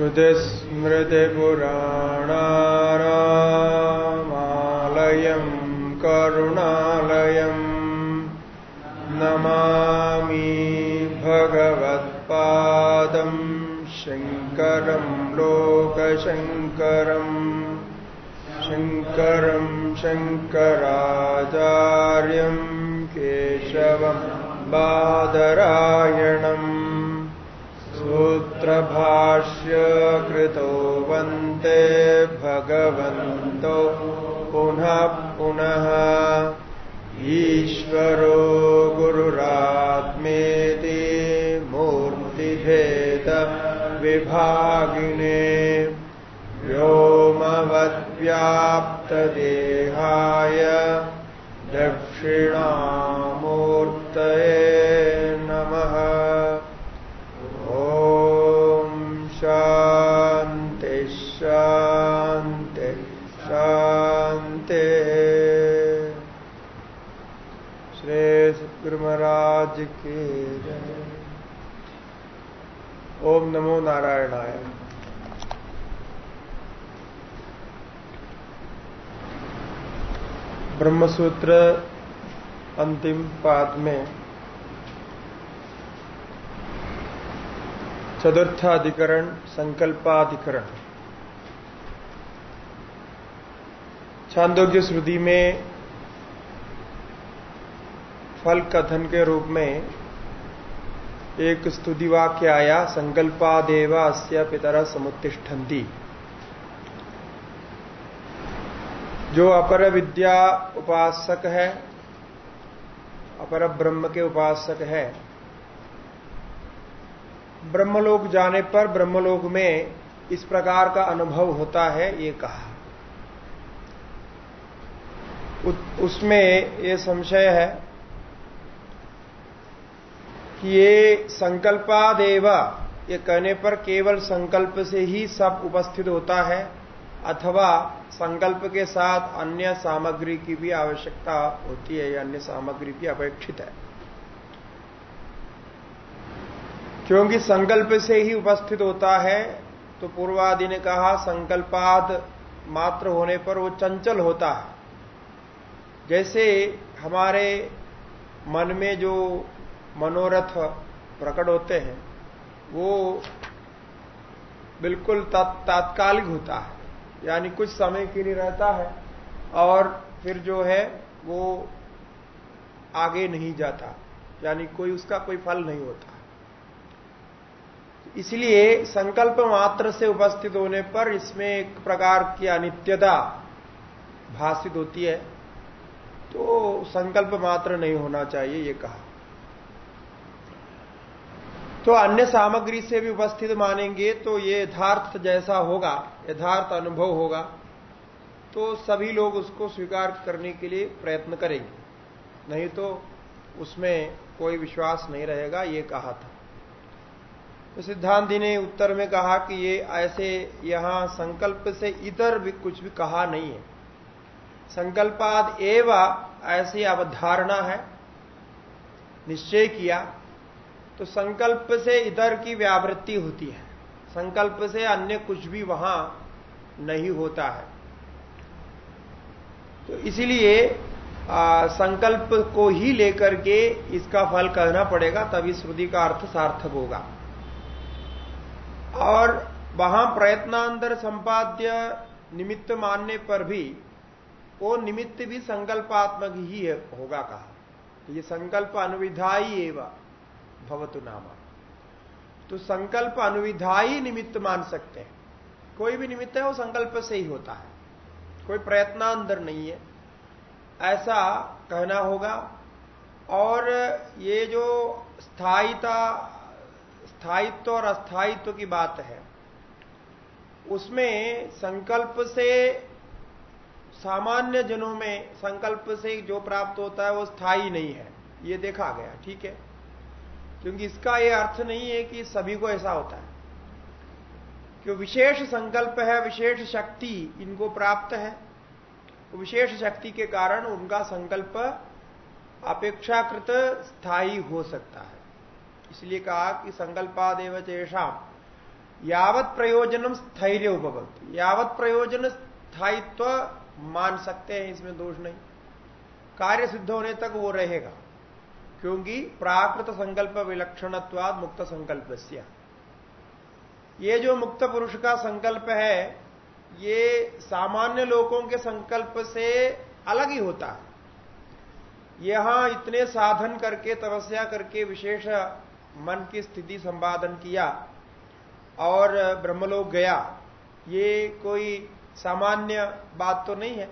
श्रुतिस्मृतिपुराणानामालयम् करुणालयम् नमामि भगवत्पादम् शङ्करम् लोकशङ्करम् शङ्करम् शङ्कराचार्यम् केशवम् बादरायणम् सूत्रभाष्य कृतो वन्ते भगवन्तो। पुनः पुनः ईश्वरो गुरुरात्मेति मूर्तिभेद विभागिने व्योमवद्व्याप्तदेहाय दक्षिणामूर्तये महाराज की ओम नमो नारायणाय। ब्रह्मसूत्र अंतिम पाद में चतुर्थाधिकरण संकल्पाधिकरण। छांदोग्य श्रुति में फल कथन के रूप में एक स्तुति वाक्य आया, संकल्पादेव अस्य पितर समुत्तिष्ठन्ति। जो अपर विद्या उपासक है अपर ब्रह्म के उपासक है, ब्रह्मलोक जाने पर ब्रह्मलोक में इस प्रकार का अनुभव होता है, ये कहा। उसमें ये संशय है कि ये संकल्पादेव। ये कहने पर केवल संकल्प से ही सब उपस्थित होता है, अथवा संकल्प के साथ अन्य सामग्री की भी आवश्यकता होती है, या अन्य सामग्री भी अपेक्षित है। क्योंकि संकल्प से ही उपस्थित होता है तो पूर्वादि ने कहा, संकल्पाद मात्र होने पर वो चंचल होता है। जैसे हमारे मन में जो मनोरथ प्रकट होते हैं, वो बिल्कुल तात्कालिक होता है, यानी कुछ समय के लिए रहता है और फिर जो है वो आगे नहीं जाता, यानी कोई उसका कोई फल नहीं होता। इसलिए संकल्प मात्र से उपस्थित होने पर इसमें एक प्रकार की अनित्यता भाषित होती है तो संकल्प मात्र नहीं होना चाहिए, ये कहा। तो अन्य सामग्री से भी उपस्थित मानेंगे तो ये यथार्थ जैसा होगा, यथार्थ अनुभव होगा। तो सभी लोग उसको स्वीकार करने के लिए प्रयत्न करेंगे। नहीं तो उसमें कोई विश्वास नहीं रहेगा, ये कहा था। तो सिद्धांति ने उत्तर में कहा कि ये ऐसे यहाँ संकल्प से इधर भी कुछ भी कहा नहीं है। संकल्पाद एवं ऐसी अवधारणा है, निश्चय किया। तो संकल्प से इधर की व्यावृत्ति होती है। संकल्प से अन्य कुछ भी वहाँ नहीं होता है। तो इसलिए संकल्प को ही लेकर के इसका फल कहना पड़ेगा तभी श्रुति का अर्थ सार्थक होगा। और वहाँ प्रयत्नांतर संपाद्य निमित्त मानने पर भी, वो निमित्त भी संकल्पात्मक ही होगा कहा। ये संकल्प अनुविधाई एवं। भवतु नामा। तो संकल्प अनुविधाई निमित्त मान सकते हैं। कोई भी निमित्त है, वो संकल्प से ही होता है। कोई प्रयत्नांतर नहीं है। ऐसा कहना होगा। और ये जो स्थायीता, स्थायित्व और अस्थायित्व की बात है, उसमें संकल्प से सामान्य जनों में संकल्प से जो प्राप्त होता है, वो स्थायी नहीं है। ये देखा गया, ठीक है? क्योंकि इसका यह अर्थ नहीं है कि सभी को ऐसा होता है। क्यों विशेष संकल्प है, विशेष शक्ति इनको प्राप्त है। विशेष शक्ति के कारण उनका संकल्प अपेक्षाकृत स्थायी हो सकता है। इसलिए कहा कि संकल्पादेव चेषाम यावत प्रयोजनम स्थैर्य उपभक्त यावत प्रयोजन स्थायित्व मान सकते हैं, इसमें दोष नहीं। कार्य सिद्ध होने तक वो रहेगा। क्योंकि प्राकृत संकल्प विलक्षणत्वाद मुक्त संकल्प ये जो मुक्त पुरुष का संकल्प है, ये सामान्य लोगों के संकल्प से अलग ही होता है। यहाँ इतने साधन करके, तपस्या करके विशेष मन की स्थिति संपादन किया और ब्रह्मलोक गया, ये कोई सामान्य बात तो नहीं है।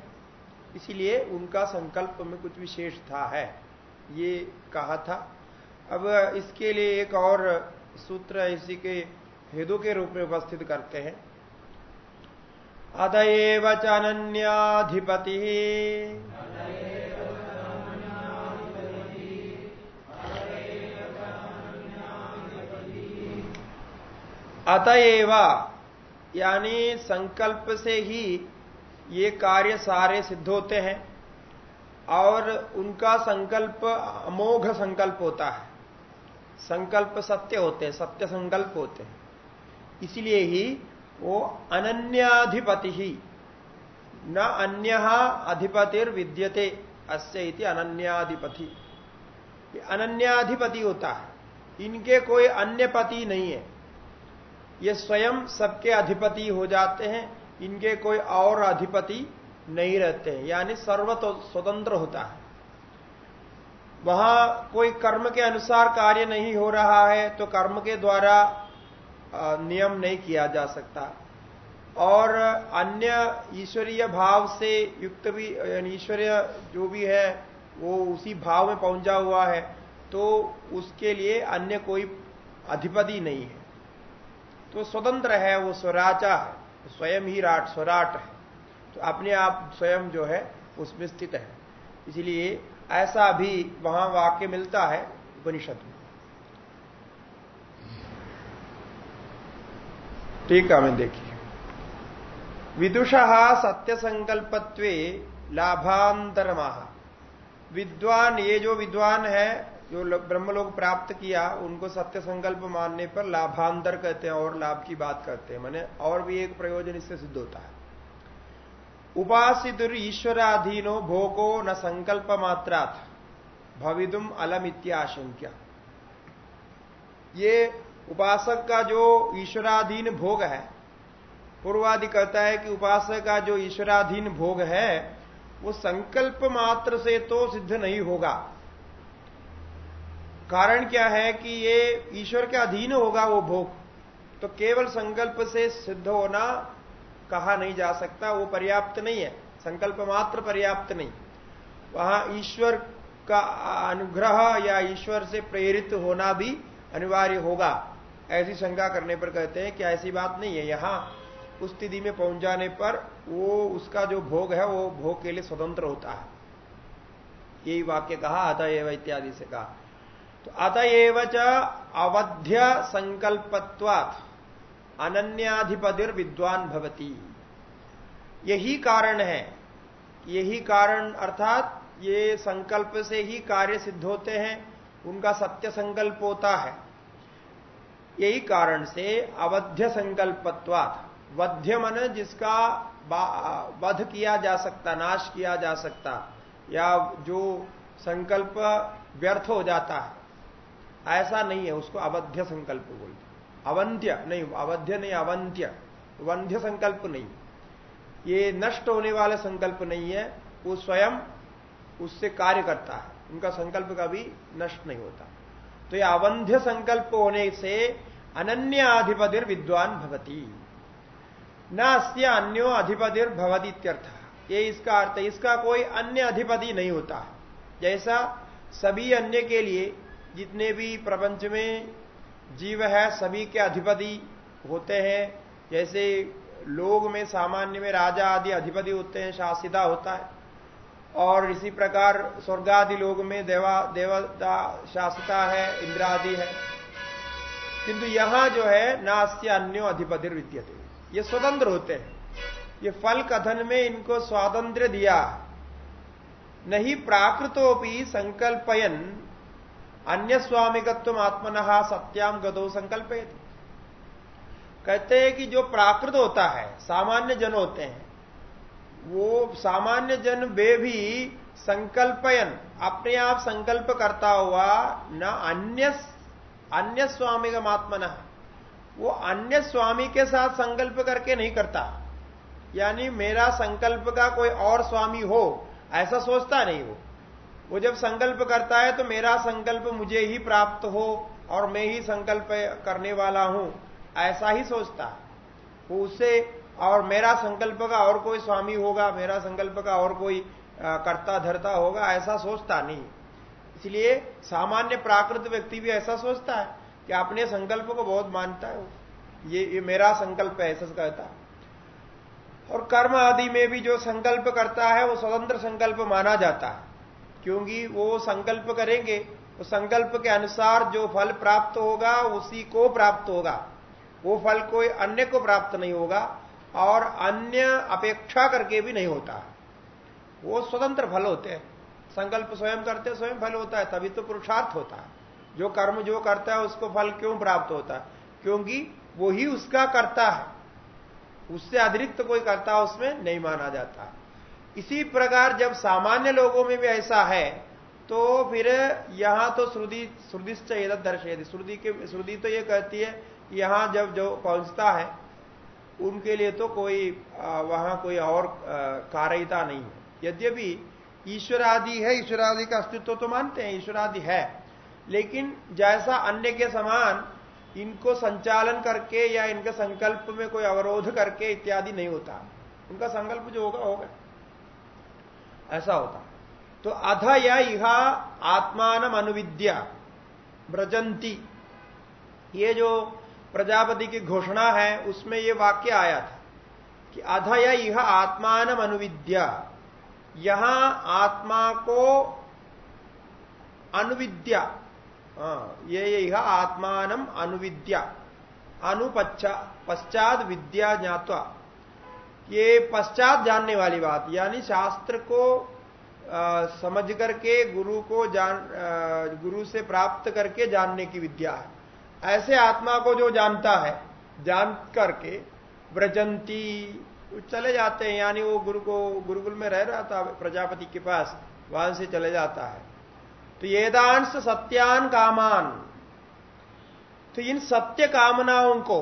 इसीलिए उनका संकल्प में कुछ विशेष था है। ये कहा था। अब इसके लिए एक और सूत्र इसी के हेतु के रूप में उपस्थित करते हैं। अतएव चनन्याधिपति। अतएव, यानी संकल्प से ही ये कार्य सारे सिद्ध होते हैं। और उनका संकल्प अमोघ संकल्प होता है। संकल्प सत्य होते हैं, सत्य संकल्प होते हैं। इसलिए ही वो अनन्याधिपति ही। न अन्य अधिपतिर विद्यते, अस्य इति अनन्याधिपति। अनन्याधिपति होता है। इनके कोई अन्य पति नहीं है। ये स्वयं सबके अधिपति हो जाते हैं, इनके कोई और अधिपति नहीं रहते हैं यानी सर्व तो स्वतंत्र होता है। वहाँ कोई कर्म के अनुसार कार्य नहीं हो रहा है तो कर्म के द्वारा नियम नहीं किया जा सकता। और अन्य ईश्वरीय भाव से युक्त भी ईश्वरीय जो भी है, वो उसी भाव में पहुँचा हुआ है तो उसके लिए अन्य कोई अधिपति नहीं है। तो स्वतंत्र है, वो स्वराचा है स्वयं ही राट, स्वराट है। तो अपने आप स्वयं जो है, उसमें स्थित है। इसलिए ऐसा भी वहाँ वाक्य मिलता है उपनिषद में। ठीक है मैं देखिए। विदुषा सत्य संकल्पत्व लाभांतर विद्वान, ये जो विद्वान है, जो ब्रह्मलोक प्राप्त किया, उनको सत्य संकल्प मानने पर लाभांतर कहते हैं और लाभ की बात करते हैं। मैंने और भी एक प्रयोजन इससे सिद्ध होता है। उपासित ईश्वराधीनो भोगो न संकल्प मात्रा भविदुम अलम इत्याशंक्या ये उपासक का जो ईश्वराधीन भोग है, पूर्वादि कहता है कि उपासक का जो ईश्वराधीन भोग है, वो संकल्प मात्र से तो सिद्ध नहीं होगा। कारण क्या है कि ये ईश्वर के अधीन होगा वो भोग। तो केवल संकल्प से सिद्ध होना कहा नहीं जा सकता, वो पर्याप्त नहीं है। संकल्प मात्र पर्याप्त नहीं। वहाँ ईश्वर का अनुग्रह या ईश्वर से प्रेरित होना भी अनिवार्य होगा। ऐसी शंका करने पर कहते हैं कि ऐसी बात नहीं है। यहाँ उस स्थिति में पहुँच जाने पर वो उसका जो भोग है, वो भोग के लिए स्वतंत्र होता है। यही वाक्य कहा आता एवं इत्यादि से कहा। तो अतएव च अवध्य संकल्पत्वात्। अनन्याधिपतिर विद्वान भवती। यही कारण है। यही कारण अर्थात ये संकल्प से ही कार्य सिद्ध होते हैं, उनका सत्य संकल्प होता है। यही कारण से अवध्य संकल्पत्वात्, वध्य मन जिसका वध किया जा सकता, नाश किया जा सकता, या जो संकल्प व्यर्थ हो जाता है, ऐसा नहीं है, उसको अवध्य संकल्प बोलते अवंध्य, नहीं, अवध्य नहीं अवंत्य वंध्य संकल्प नहीं। ये नष्ट होने वाला संकल्प नहीं है, वो स्वयं उससे कार्य करता है। उनका संकल्प कभी नष्ट नहीं होता। तो ये अवंध्य संकल्प होने से अनन्य अधिपतिर विद्वान भवती। न अस्य अन्यो अधिपतिर भवती ये इसका अर्थ, इसका कोई अन्य अधिपति नहीं होता। जैसा सभी अन्य के लिए जितने भी प्रपंच में जीव है, सभी के अधिपति होते हैं। जैसे लोग में सामान्य में राजा आदि अधिपति होते हैं, शासिता होता है। और इसी प्रकार स्वर्ग आदि लोग में देवा, देवता शासिता है, इंद्रादि है। किंतु यहाँ जो है नास्त्य अन्यो अधिपति विद्यते। ये स्वतंत्र होते हैं। ये फल कथन में इनको स्वातंत्र दिया। नहीं प्राकृतोपि संकल्पयन अन्य स्वामिकत्व आत्मन सत्याम गदो संकल्प कहते हैं कि जो प्राकृत होता है, सामान्य जन होते हैं, वो सामान्य जन वे भी संकल्पयन, अपने आप संकल्प करता हुआ, न अन्य अन्य स्वामी का महात्मा न वो अन्य स्वामी के साथ संकल्प करके नहीं करता। यानी मेरा संकल्प का कोई और स्वामी हो, ऐसा सोचता नहीं वो। वो जब संकल्प करता है तो मेरा संकल्प मुझे ही प्राप्त हो और मैं ही संकल्प करने वाला हूँ। ऐसा ही सोचता है। वो उससे और मेरा संकल्प का और कोई स्वामी होगा मेरा संकल्प का और कोई करता धरता होगा ऐसा सोचता नहीं। इसलिए सामान्य प्राकृत व्यक्ति भी ऐसा सोचता है कि अपने संकल्प को बहुत मानता है ये, ये मेरा संकल्प है ऐसा कहता है। और कर्म आदि में भी जो संकल्प करता है वो स्वतंत्र संकल्प माना जाता है। क्योंकि वो संकल्प करेंगे तो संकल्प के अनुसार जो फल प्राप्त होगा, उसी को प्राप्त होगा। वो फल कोई अन्य को प्राप्त नहीं होगा और अन्य अपेक्षा करके भी नहीं होता। वो स्वतंत्र फल होते हैं। संकल्प स्वयं करते, स्वयं फल होता है, तभी तो पुरुषार्थ होता है। जो कर्म जो करता है, उसको फल क्यों प्राप्त होता है? क्योंकि वो ही उसका करता है। उससे अतिरिक्त तो कोई करता उसमें नहीं माना जाता। इसी प्रकार जब सामान्य लोगों में भी ऐसा है तो फिर यहाँ तो श्रुति, श्रुतिश्च एदत दर्शेदी के, श्रुति तो ये कहती है यहाँ जब जो पहुँचता है, उनके लिए तो कोई वहाँ कोई और कार्यता नहीं है। यद्यपि ईश्वर आदि है ईश्वर आदि का अस्तित्व तो मानते हैं ईश्वर आदि है। लेकिन जैसा अन्य के समान इनको संचालन करके या इनके संकल्प में कोई अवरोध करके इत्यादि नहीं होता। उनका संकल्प जो होगा होगा। ऐसा होता। तो अध या इह आत्मान अनुविद्या ब्रजंती ये जो प्रजापति की घोषणा है उसमें ये वाक्य आया था कि अध या यह आत्मान अनुविद्या। यहाँ आत्मा को अनुविद्या हाँ, ये यह आत्मान अनुविद्या अनुपच्छा पश्चात विद्या ज्ञातवा। ये पश्चात जानने वाली बात यानी शास्त्र को आ, समझ करके गुरु को जान आ, गुरु से प्राप्त करके जानने की विद्या है। ऐसे आत्मा को जो जानता है जान करके व्रजंती चले जाते हैं यानी वो गुरु को गुरुकुल में रह रहा था प्रजापति के पास वहाँ से चले जाता है। तो येदांश सत्यान कामान। तो इन सत्य कामनाओं को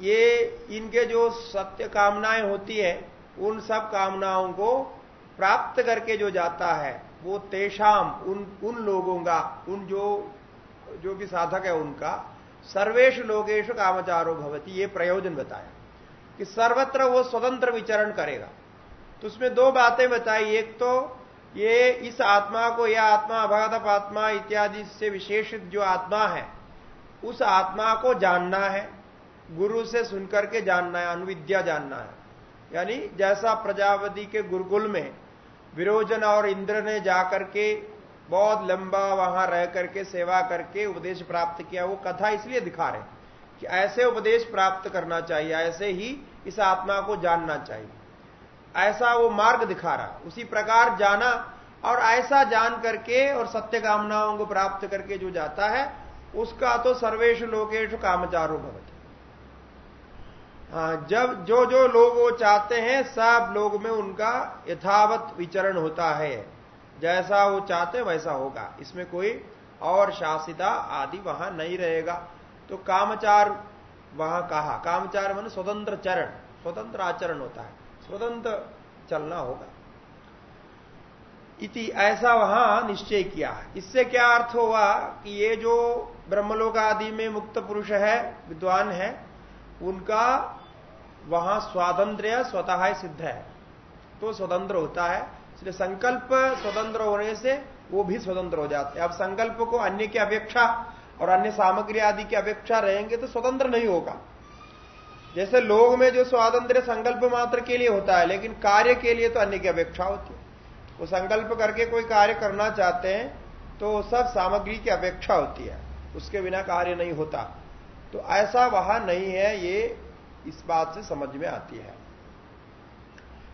ये इनके जो सत्य कामनाएँ होती है, उन सब कामनाओं को प्राप्त करके जो जाता है, वो तेषाम, उन उन लोगों का, उन जो जो भी साधक है उनका सर्वेश लोगेश कामचारो भवती, ये प्रयोजन बताया कि सर्वत्र वो स्वतंत्र विचरण करेगा। तो उसमें दो बातें बताई, एक तो ये इस आत्मा को यह आत्मा, अभागत आत्मा इत्यादि से विशेष जो आत्मा है, उस आत्मा को जानना है गुरु से सुनकर के जानना है अनुविद्या जानना है। यानी जैसा प्रजापति के गुरुकुल में विरोजन और इंद्र ने जाकर के बहुत लंबा वहाँ रह करके सेवा करके उपदेश प्राप्त किया वो कथा इसलिए दिखा रहे कि ऐसे उपदेश प्राप्त करना चाहिए ऐसे ही इस आत्मा को जानना चाहिए। ऐसा वो मार्ग दिखा रहा उसी प्रकार जाना और ऐसा जान करके और सत्य कामनाओं को प्राप्त करके जो जाता है उसका तो सर्वेश लोकेश कामचारो भवत। हाँ, जब जो जो लोग वो चाहते हैं, सब लोग में उनका यथावत विचरण होता है। जैसा वो चाहते वैसा होगा। इसमें कोई और शासिता आदि वहाँ नहीं रहेगा। तो कामचार वहाँ कहा, कामचार मान स्वतंत्र चरण, स्वतंत्र आचरण होता है। स्वतंत्र चलना होगा। इति ऐसा वहाँ निश्चय किया। इससे क्या अर्थ हुआ कि ये जो ब्रह्मलोक आदि में मुक्त पुरुष है, विद्वान है, उनका वहाँ स्वातंत्र स्वतः सिद्ध है। तो स्वतंत्र होता है। इसलिए संकल्प स्वतंत्र होने से वो भी स्वतंत्र हो जाते हैं। अब संकल्प को अन्य की अपेक्षा और अन्य सामग्री आदि की अपेक्षा रहेंगे तो स्वतंत्र नहीं होगा। जैसे लोग में जो स्वातंत्र संकल्प मात्र के लिए होता है, लेकिन कार्य के लिए तो अन्य की अपेक्षा होती है। वो संकल्प करके कोई कार्य करना चाहते हैं तो सब सामग्री की अपेक्षा होती है। उसके बिना कार्य नहीं होता। तो ऐसा वहाँ नहीं है। ये इस बात से समझ में आती है।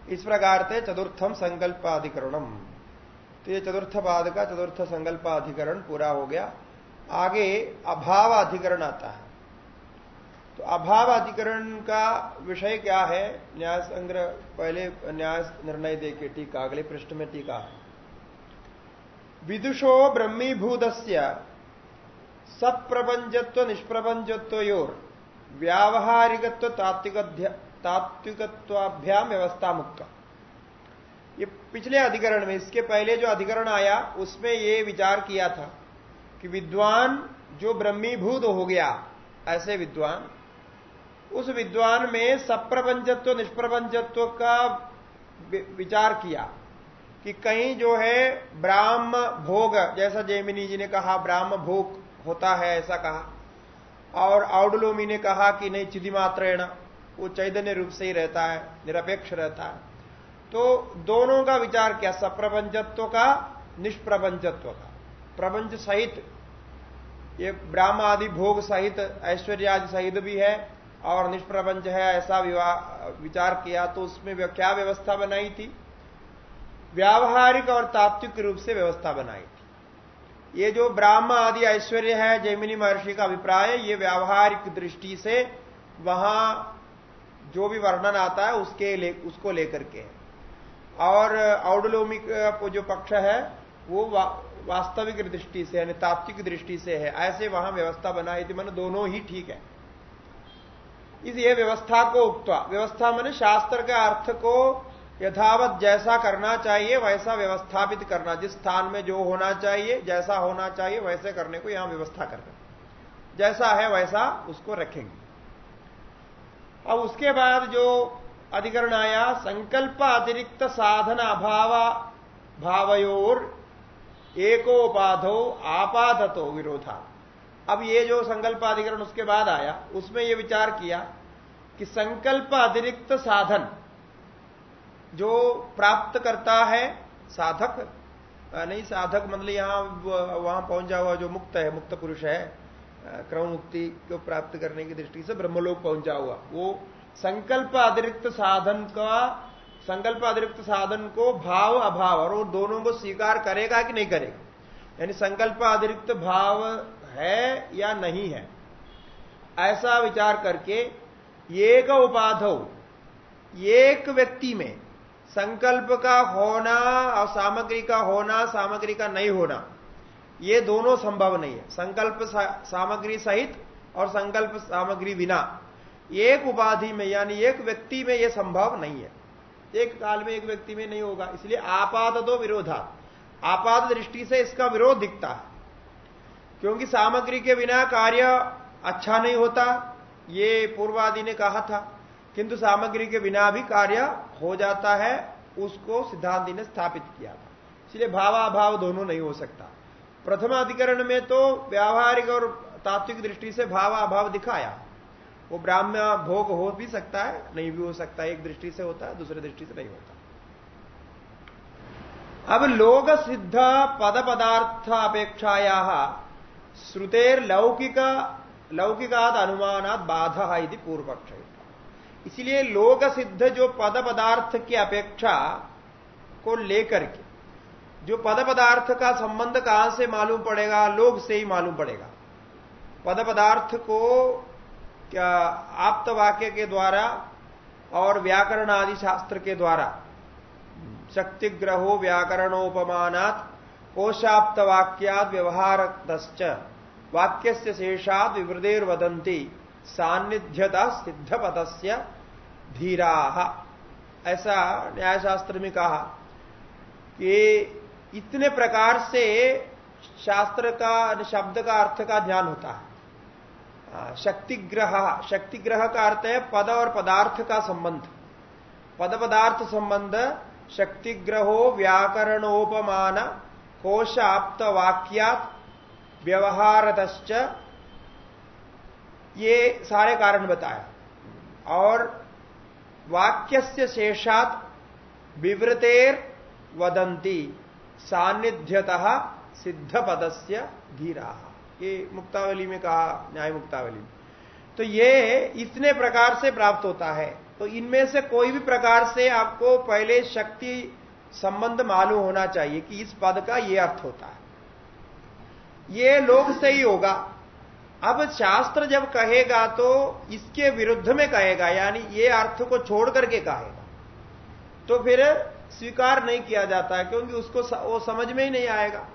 इस प्रकार से चतुर्थम संकल्पाधिकरणम। तो ये चतुर्थ पाद का चतुर्थ संकल्पाधिकरण पूरा हो गया। आगे अभाव अधिकरण आता है। तो अभाव अधिकरण का विषय क्या है? न्याय संग्रह, पहले न्याय निर्णय दे के टीका, अगले पृष्ठ में टीका विदुषो ब्रह्मीभूत सप्रपंचत्व निष्प्रपंचत्वयोर। व्यावहारिकत्व तात्विकत्वाभ्याम व्यवस्था मुक्त ये पिछले अधिकरण में, इसके पहले जो अधिकरण आया, उसमें ये विचार किया था कि विद्वान जो ब्रह्मीभूत हो गया, ऐसे विद्वान, उस विद्वान में सप्रपंचत्व, निष्प्रपंचत्व का विचार किया कि कहीं जो है ब्राह्म भोग, जैसा जयमिनी जी ने कहा, ब्राह्म भोग होता है, ऐसा कहा। और औडलोमी ने कहा कि नहीं चिदिमात्रेण वो चैतन्य रूप से ही रहता है, निरपेक्ष रहता है। तो दोनों का विचार किया? सप्रपंचत्व का, निष्प्रपंचत्व का। प्रपंच सहित, ये ब्राह्म आदि भोग सहित ऐश्वर्य आदि सहित भी है, और निष्प्रपंच है, ऐसा विचार किया तो उसमें क्या व्यवस्था बनाई थी? व्यावहारिक और तात्विक रूप से व्यवस्था बनाई ये जो ब्राह्म आदि ऐश्वर्य है जैमिनी महर्षि का अभिप्राय ये व्यावहारिक दृष्टि से वहाँ जो भी वर्णन आता है उसके ले, उसको लेकर के। और औडलोमिक जो पक्ष है वो वा, वास्तविक दृष्टि से यानी तात्विक दृष्टि से है। ऐसे वहाँ व्यवस्था बनाई थी मैंने दोनों ही ठीक है। इस ये व्यवस्था को उक्ता व्यवस्था मैंने शास्त्र का अर्थ को यथावत जैसा करना चाहिए, वैसा व्यवस्थापित करना। जिस स्थान में जो होना चाहिए, जैसा होना चाहिए, वैसे करने को यहाँ व्यवस्था करना जैसा है, वैसा उसको रखेंगे। अब उसके बाद जो अधिकरण आया, संकल्प अतिरिक्त साधन अभाव भावयोर, एकोपाधो आपादतो विरोधा। अब ये जो संकल्प अधिकरण उसके बाद आया, उसमें ये विचार किया कि संकल्प अतिरिक्त साधन जो प्राप्त करता है, साधक नहीं, साधक मतलब यहाँ वहाँ पहुँचा हुआ जो मुक्त है, मुक्त पुरुष है क्रम मुक्ति को प्राप्त करने की दृष्टि से ब्रह्मलोक पहुँचा हुआ वो संकल्प अतिरिक्त साधन का, संकल्प अतिरिक्त साधन को भाव, अभाव, और वो दोनों को स्वीकार करेगा कि नहीं करेगा? यानी संकल्प अतिरिक्त भाव है या नहीं है? ऐसा विचार करके एक उपाधव एक व्यक्ति में संकल्प का होना और सामग्री का होना सामग्री का नहीं होना ये दोनों संभव नहीं है। संकल्प सा, सामग्री सहित और संकल्प सामग्री बिना। एक उपाधि में यानी एक व्यक्ति में यह संभव नहीं है। एक काल में एक व्यक्ति में नहीं होगा इसलिए आपात दो विरोधा। आपात दृष्टि से इसका विरोध दिखता है। क्योंकि सामग्री के बिना कार्य अच्छा नहीं होता ये पूर्वादि ने कहा था। किंतु सामग्री के बिना भी कार्य हो जाता है, उसको सिद्धांति ने स्थापित किया था। इसलिए भावाभाव दोनों नहीं हो सकता। प्रथम अधिकरण में तो व्यावहारिक और तात्विक दृष्टि से भावाभाव दिखाया। वो ब्राह्म्य भोग हो भी सकता है, नहीं भी हो सकता। एक दृष्टि से होता है, दूसरी दृष्टि से नहीं होता। अब लोक सिद्ध पद पदार्थ अपेक्षाया श्रुतेर लौकिक लौकिकाद अनुमानात बाधा पूर्व पक्ष इसलिए लोक सिद्ध जो पद पदार्थ की अपेक्षा को लेकर के, जो पद पदार्थ का संबंध कहाँ से मालूम पड़ेगा? लोग से ही मालूम पड़ेगा। पद पदार्थ को क्या आप्त वाक्य के द्वारा और व्याकरण आदि शास्त्र के द्वारा, शक्तिग्रहो व्याकरणोपमानात कोशाप्त वाक्याद व्यवहार वाक्य से शेषाद विवृदेर वदंती सान्निध्यता सिद्ध पदस्य धीरा। ऐसा न्यायशास्त्र में कहा कि इतने प्रकार से शास्त्र का शब्द का अर्थ का ध्यान होता है। शक्तिग्रह शक्तिग्रह का अर्थ है पद और पदार्थ का संबंध। पद पदार्थ संबंध शक्तिग्रहो व्याकरणोपमान कोश आप्त वाक्यात व्यवहारतश्च ये सारे कारण बताया और वाक्य से शेषात विवृतेर वदंती सानिध्यत सिद्ध पदस्य धीरा। ये मुक्तावली में कहा, न्याय मुक्तावली में। तो ये इतने प्रकार से प्राप्त होता है। तो इनमें से कोई भी प्रकार से आपको पहले शक्ति संबंध मालूम होना चाहिए कि इस पद का यह अर्थ होता है। ये लोग से ही होगा। अब शास्त्र जब कहेगा तो इसके विरुद्ध में कहेगा यानी ये अर्थ को छोड़ करके कहेगा। तो फिर स्वीकार नहीं किया जाता क्योंकि उसको वो समझ में ही नहीं आएगा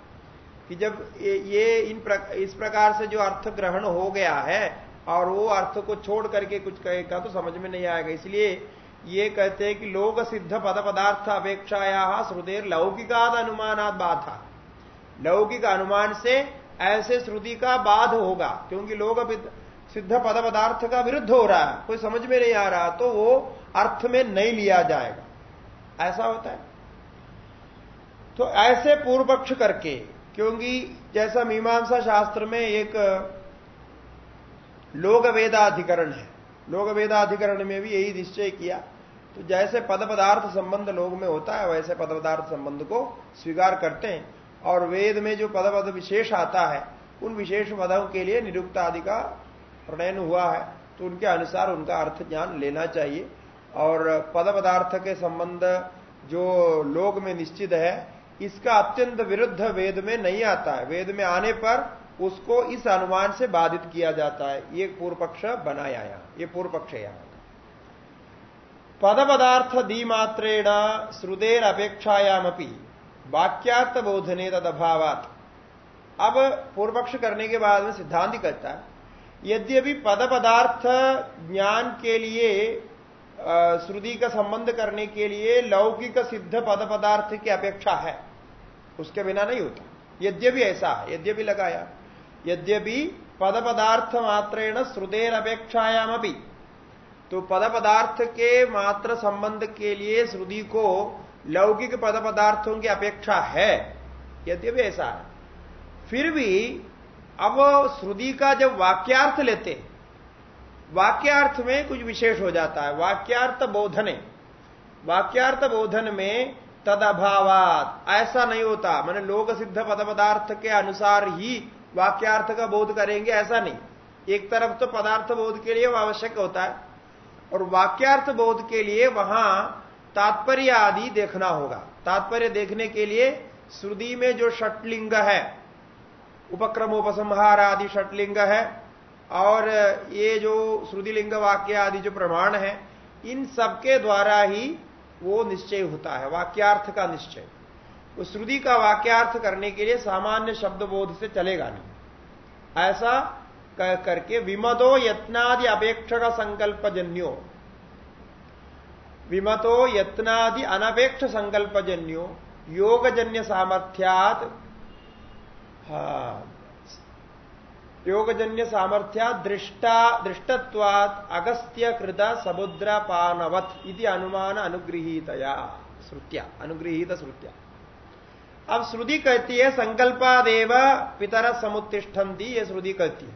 कि जब ये इन प्रक, इस प्रकार से जो अर्थ ग्रहण हो गया है और वो अर्थ को छोड़ करके कुछ कहेगा तो समझ में नहीं आएगा। इसलिए ये कहते हैं कि लोक सिद्ध पद पदार्थ अपेक्षाया श्रुदेर लौकिकाद अनुमानाद बाधा। लौकिक अनुमान से ऐसे श्रुति का बाध होगा, क्योंकि लोग सिद्ध पद पदार्थ का विरुद्ध हो रहा है, कोई समझ में नहीं आ रहा तो वो अर्थ में नहीं लिया जाएगा। ऐसा होता है। तो ऐसे पूर्व पक्ष करके, क्योंकि जैसा मीमांसा शास्त्र में एक लोक वेदाधिकरण है लोक वेदाधिकरण में भी यही निश्चय किया तो जैसे पद पदार्थ संबंध लोग में होता है, वैसे पद पदार्थ संबंध को स्वीकार करते हैं। और वेद में जो पद पद विशेष आता है, उन विशेष पदों के लिए निरुक्त आदि का प्रणयन हुआ है। तो उनके अनुसार उनका अर्थ ज्ञान लेना चाहिए। और पद पदार्थ के संबंध जो लोग में निश्चित है, इसका अत्यंत विरुद्ध वेद में नहीं आता है। वेद में आने पर उसको इस अनुमान से बाधित किया जाता है। ये पूर्व पक्ष बनाया यहाँ, ये पूर्व पक्ष यहाँ। पद पदार्थ दी मात्रेण श्रुदेर अपेक्षायामपी वाक्यार्थ बोधने तद अभावात अब पूर्व पक्ष करने के बाद में सिद्धांत कहता है, यद्यपि पद पदार्थ ज्ञान के लिए श्रुति का संबंध करने के लिए लौकिक सिद्ध पद पदार्थ की अपेक्षा है, उसके बिना नहीं होता। यद्यपि ऐसा यद्यपि लगाया। यद्यपि पद पदार्थ मात्रेण श्रुदेर अपेक्षायाम अभी तो पद पदार्थ के मात्र संबंध के लिए श्रुति को लौकिक पद पदार्थों की अपेक्षा है, यद्यपि ऐसा है। फिर भी, अब श्रुति का जब वाक्यार्थ लेते वाक्यार्थ में कुछ विशेष हो जाता है। वाक्यार्थ बोधने, वाक्यार्थ बोधन में तद अभावात ऐसा नहीं होता। मैंने लोक सिद्ध पद पदार्थ के अनुसार ही वाक्यार्थ का बोध करेंगे, ऐसा नहीं। एक तरफ़ तो पदार्थ बोध के लिए आवश्यक होता है, और वाक्यार्थ बोध के लिए वहाँ तात्पर्य आदि देखना होगा। तात्पर्य देखने के लिए श्रुति में जो षटलिंग है उपक्रम उपसंहार आदि षटलिंग है, और ये जो श्रुतिलिंग वाक्य आदि जो प्रमाण है, इन सबके द्वारा ही वो निश्चय होता है, वाक्यार्थ का निश्चय। उस श्रुति का वाक्यार्थ करने के लिए सामान्य शब्द बोध से चलेगा नहीं। ऐसा कह करके विमदो यत्नादि अपेक्षक संकल्प जन्यो विमतो यत्नादि अनपेक्ष संकल्प जन्यो योगजन्य सामर्थ्यात योगजन्य सामर्थ्या दृष्टा, दृष्टत्वात् अगस्त्य कृत समुद्र पानवत इति अनुमान अनुगृहीतया, श्रुत्या, अनुगृहीत श्रुत्या। अब श्रुति कहती है, संकल्पादेव पितर समुत्तिष्ठन्ति, ये श्रुति कहती है।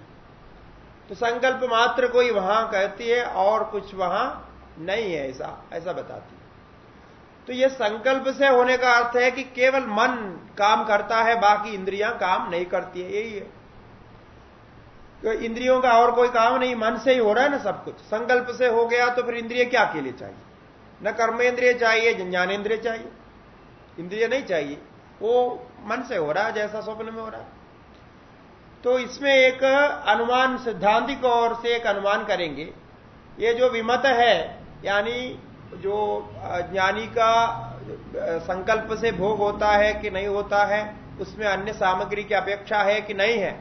तो संकल्प मात्र कोई वहाँ कहती है, और कुछ वहाँ नहीं है ऐसा ऐसा बताती है। तो ये संकल्प से होने का अर्थ है कि केवल मन काम करता है, बाकी इंद्रियाँ काम नहीं करती है, यही है। तो इंद्रियों का और कोई काम नहीं, मन से ही हो रहा है ना सब कुछ। संकल्प से हो गया तो फिर इंद्रिय क्या के लिए चाहिए? न कर्मेंद्रिय चाहिए ज्ञानेन्द्रिय चाहिए। इंद्रिय नहीं चाहिए। वो मन से हो रहा है, जैसा स्वप्न में हो रहा है। तो इसमें एक अनुमान सिद्धांतिक ओर से एक अनुमान करेंगे। ये जो विमत है यानी जो ज्ञानी का संकल्प से भोग होता है कि नहीं होता है, उसमें अन्य सामग्री की अपेक्षा है कि नहीं है।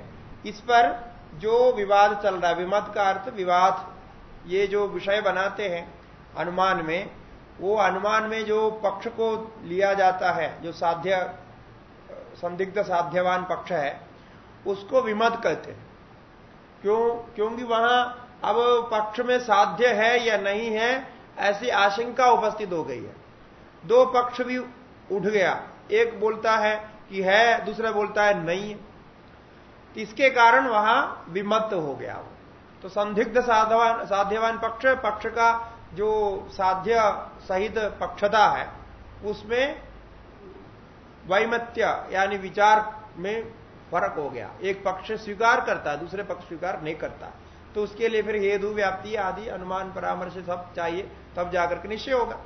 इस पर जो विवाद चल रहा है, विमत का अर्थ विवाद, ये जो विषय बनाते हैं अनुमान में, वो अनुमान में जो पक्ष को लिया जाता है, जो साध्य संदिग्ध साध्यवान पक्ष है, उसको विमत कहते हैं। क्यों? क्योंकि वहाँ अब पक्ष में साध्य है या नहीं है, ऐसी आशंका उपस्थित हो गई है। दो पक्ष भी उठ गया। एक बोलता है कि है, दूसरा बोलता है नहीं। है इसके कारण वहाँ विमत्त हो गया वो। तो संदिग्ध साधवान, साध्यवान पक्ष पक्ष का जो साध्य सहित पक्षता है, उसमें वैमत्य यानी विचार में फ़र्क हो गया। एक पक्ष स्वीकार करता है, दूसरे पक्ष स्वीकार नहीं करता। तो उसके लिए फिर हेतु, व्याप्ति आदि, अनुमान, परामर्श सब चाहिए, तब जाकर के निश्चय होगा।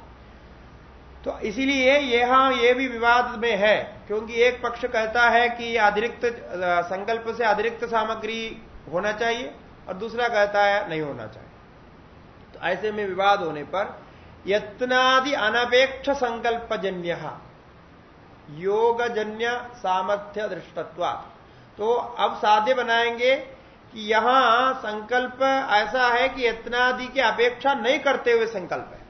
तो इसीलिए यहाँ ये भी विवाद में है, क्योंकि एक पक्ष कहता है कि अतिरिक्त संकल्प से अतिरिक्त सामग्री होना चाहिए, और दूसरा कहता है नहीं होना चाहिए। तो ऐसे में विवाद होने पर यत्नादि अनपेक्ष संकल्प संकल्पजन्य, योगजन्य सामर्थ्य दृष्टत्वा तो अब साध्य बनाएँगे कि यहाँ संकल्प ऐसा है कि यत्नादि की अपेक्षा नहीं करते हुए संकल्प है।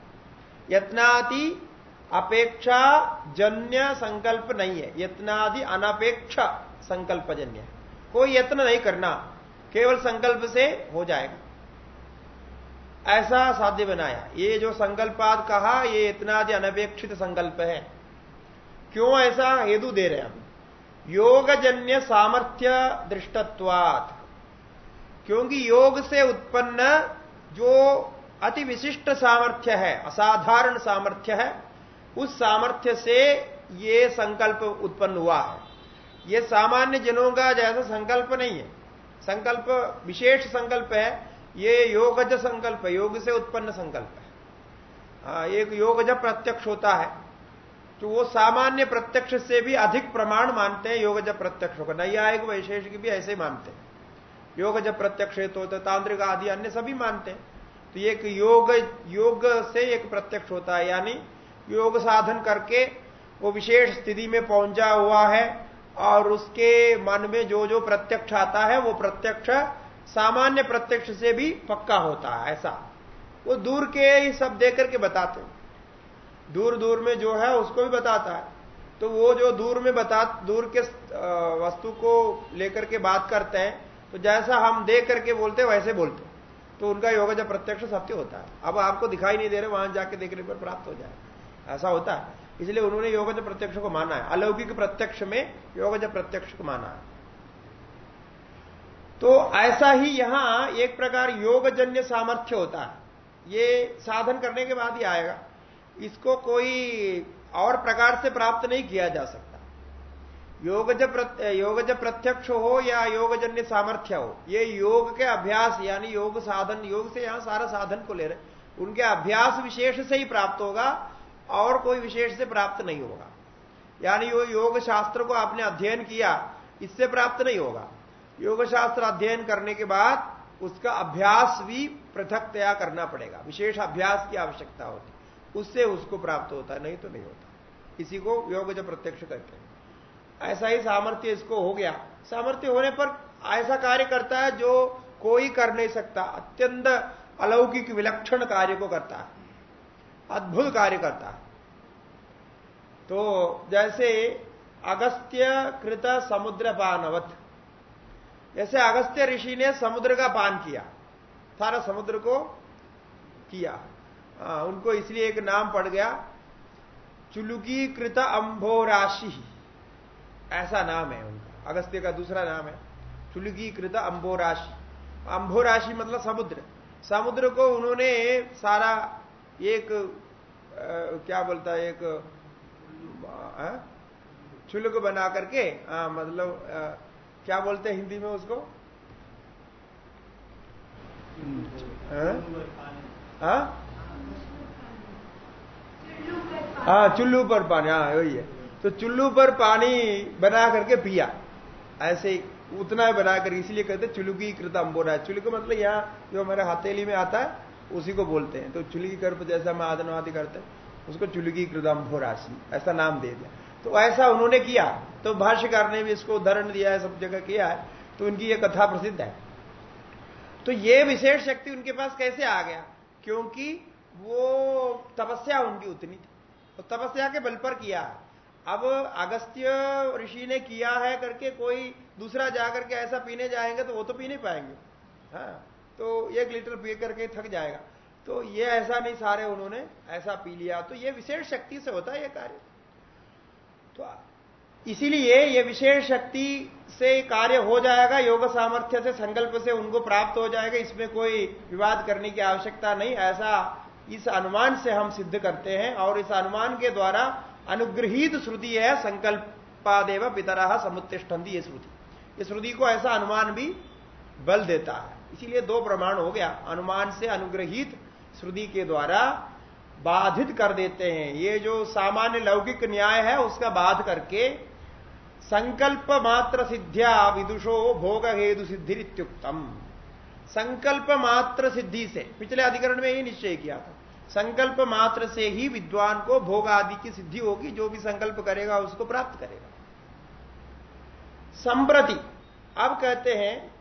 यत्नादि अपेक्षा जन्य संकल्प नहीं है। यत्नादि अनपेक्ष संकल्प जन्य है। कोई यत्न नहीं करना, केवल संकल्प से हो जाएगा। ऐसा साध्य बनाया। ये जो संकल्पाद कहा, ये इतनादि अनपेक्षित संकल्प है। क्यों ऐसा हेतु दे रहे हम? योगजन्य सामर्थ्य दृष्टत्वात्। क्योंकि योग से उत्पन्न जो अति विशिष्ट सामर्थ्य है असाधारण सामर्थ्य है उस सामर्थ्य से ये संकल्प उत्पन्न हुआ है। ये सामान्य जनों का जैसा संकल्प नहीं है। संकल्प विशेष संकल्प है ये योगज संकल्प योग से उत्पन्न संकल्प है। आ, एक योगज प्रत्यक्ष होता है तो वो सामान्य प्रत्यक्ष से भी अधिक प्रमाण मानते हैं योगज प्रत्यक्ष को। नैयायिक वैशेषिक भी ऐसे मानते हैं। योगज प्रत्यक्ष तो तांत्रिक आदि अन्य सभी मानते हैं। तो एक योग योग से एक प्रत्यक्ष होता है, यानी योग साधन करके वो विशेष स्थिति में पहुँचा हुआ है और उसके मन में जो जो प्रत्यक्ष आता है, वो प्रत्यक्ष, सामान्य प्रत्यक्ष से भी पक्का होता है, ऐसा। वो दूर के ही सब देख करके बताते हैं। दूर दूर में जो है, उसको भी बताता है। तो वो जो दूर में बता, दूर के वस्तु को लेकर के बात करते हैं तो जैसा हम देख करके बोलते वैसे बोलते तो उनका योग जब प्रत्यक्ष सत्य होता है, अब आपको दिखाई नहीं दे रहे, वहाँ जाके देखने पर प्राप्त हो जाए। ऐसा होता है। इसलिए उन्होंने योगज प्रत्यक्ष को माना है, अलौकिक प्रत्यक्ष में योगज प्रत्यक्ष को माना है। तो ऐसा ही यहाँ एक प्रकार योगजन्य सामर्थ्य होता है। ये साधन करने के बाद ही आएगा। इसको कोई और प्रकार से प्राप्त नहीं किया जा सकता। योगज योगज प्रत्यक्ष हो या योगजन्य सामर्थ्य हो ये योग के अभ्यास, यानी योग साधन, योग से यहाँ सारा साधन को ले रहे उनके अभ्यास विशेष से ही प्राप्त होगा और कोई विशेष से प्राप्त नहीं होगा। यानी वो योग शास्त्र को आपने अध्ययन किया, इससे प्राप्त नहीं होगा। योग शास्त्र अध्ययन करने के बाद उसका अभ्यास भी पृथक पृथकतया करना पड़ेगा। विशेष अभ्यास की आवश्यकता होती। उससे उसको प्राप्त होता है नहीं तो नहीं होता। इसी को योग जो प्रत्यक्ष कहते हैं ऐसा ही सामर्थ्य इसको हो गया। सामर्थ्य होने पर ऐसा कार्य करता है जो कोई कर नहीं सकता। अत्यंत अलौकिक विलक्षण कार्य को करता है। अद्भुत कार्य करता है। तो जैसे अगस्त्य कृत समुद्र पानवत। जैसे अगस्त्य ऋषि ने समुद्र का पान किया। सारा समुद्र को किया। आ, उनको इसलिए एक नाम पड़ गया। चुलुकी कृत अंभो राशि। ऐसा नाम है उनका। अगस्त्य का दूसरा नाम है। चुलुकी कृत अंभो राशि अंभो राशि मतलब समुद्र। समुद्र को उन्होंने सारा एक आ, क्या बोलता है एक चुलक बना करके आ, मतलब आ, क्या बोलते हैं हिंदी में उसको? हाँ हाँ चुल्लू पर पानी हाँ वही है। तो चुल्लू पर पानी बना करके पिया। ऐसे उतना बना बनाकर इसलिए कहते चुल्लू की कृत अम्बोरा चुल्लू का मतलब यहाँ जो हमारे हथेली में आता है, उसी को बोलते हैं। तो चुल्ली की कर्प जैसा हम आदन आदि करते हैं, उसको चुल्ली की कृतम्भो राशि ऐसा नाम दे दिया। तो ऐसा उन्होंने किया। तो भाष्यकार ने भी इसको उदाहरण दिया है, सब जगह किया है। तो उनकी ये कथा प्रसिद्ध है। तो ये विशेष शक्ति उनके पास कैसे आ गया? क्योंकि वो तपस्या उनकी उतनी थी। तो तपस्या के बल पर किया। अब अगस्त्य ऋषि ने किया है करके कोई दूसरा जाकर के ऐसा पीने जाएँगे तो वो तो पी नहीं पाएँगे। हाँ तो एक लीटर पी करके थक जाएगा। तो ये ऐसा नहीं सारे उन्होंने ऐसा पी लिया। तो ये विशेष शक्ति से होता है ये कार्य। तो इसीलिए ये विशेष शक्ति से कार्य हो जाएगा, योग सामर्थ्य से, संकल्प से उनको प्राप्त हो जाएगा। इसमें कोई विवाद करने की आवश्यकता नहीं। ऐसा इस अनुमान से हम सिद्ध करते हैं और इस अनुमान के द्वारा अनुग्रहित श्रुति है, संकल्पादेव पितरा समुत्तिष्ठन्ति ये श्रुति। ये श्रुति को ऐसा अनुमान भी बल देता है। इसीलिए दो प्रमाण हो गया। अनुमान से अनुग्रहित श्रुति के द्वारा बाधित कर देते हैं। ये जो सामान्य लौकिक न्याय है, उसका बाध करके संकल्प मात्र सिद्धिया विदुषो भोग हेतु सिद्धिरित्युक्तम। संकल्प मात्र सिद्धि से, पिछले अधिकरण में ही निश्चय किया था। संकल्प मात्र से ही विद्वान को भोग आदि की सिद्धि होगी, जो भी संकल्प करेगा उसको प्राप्त करेगा। संप्रति। अब कहते हैं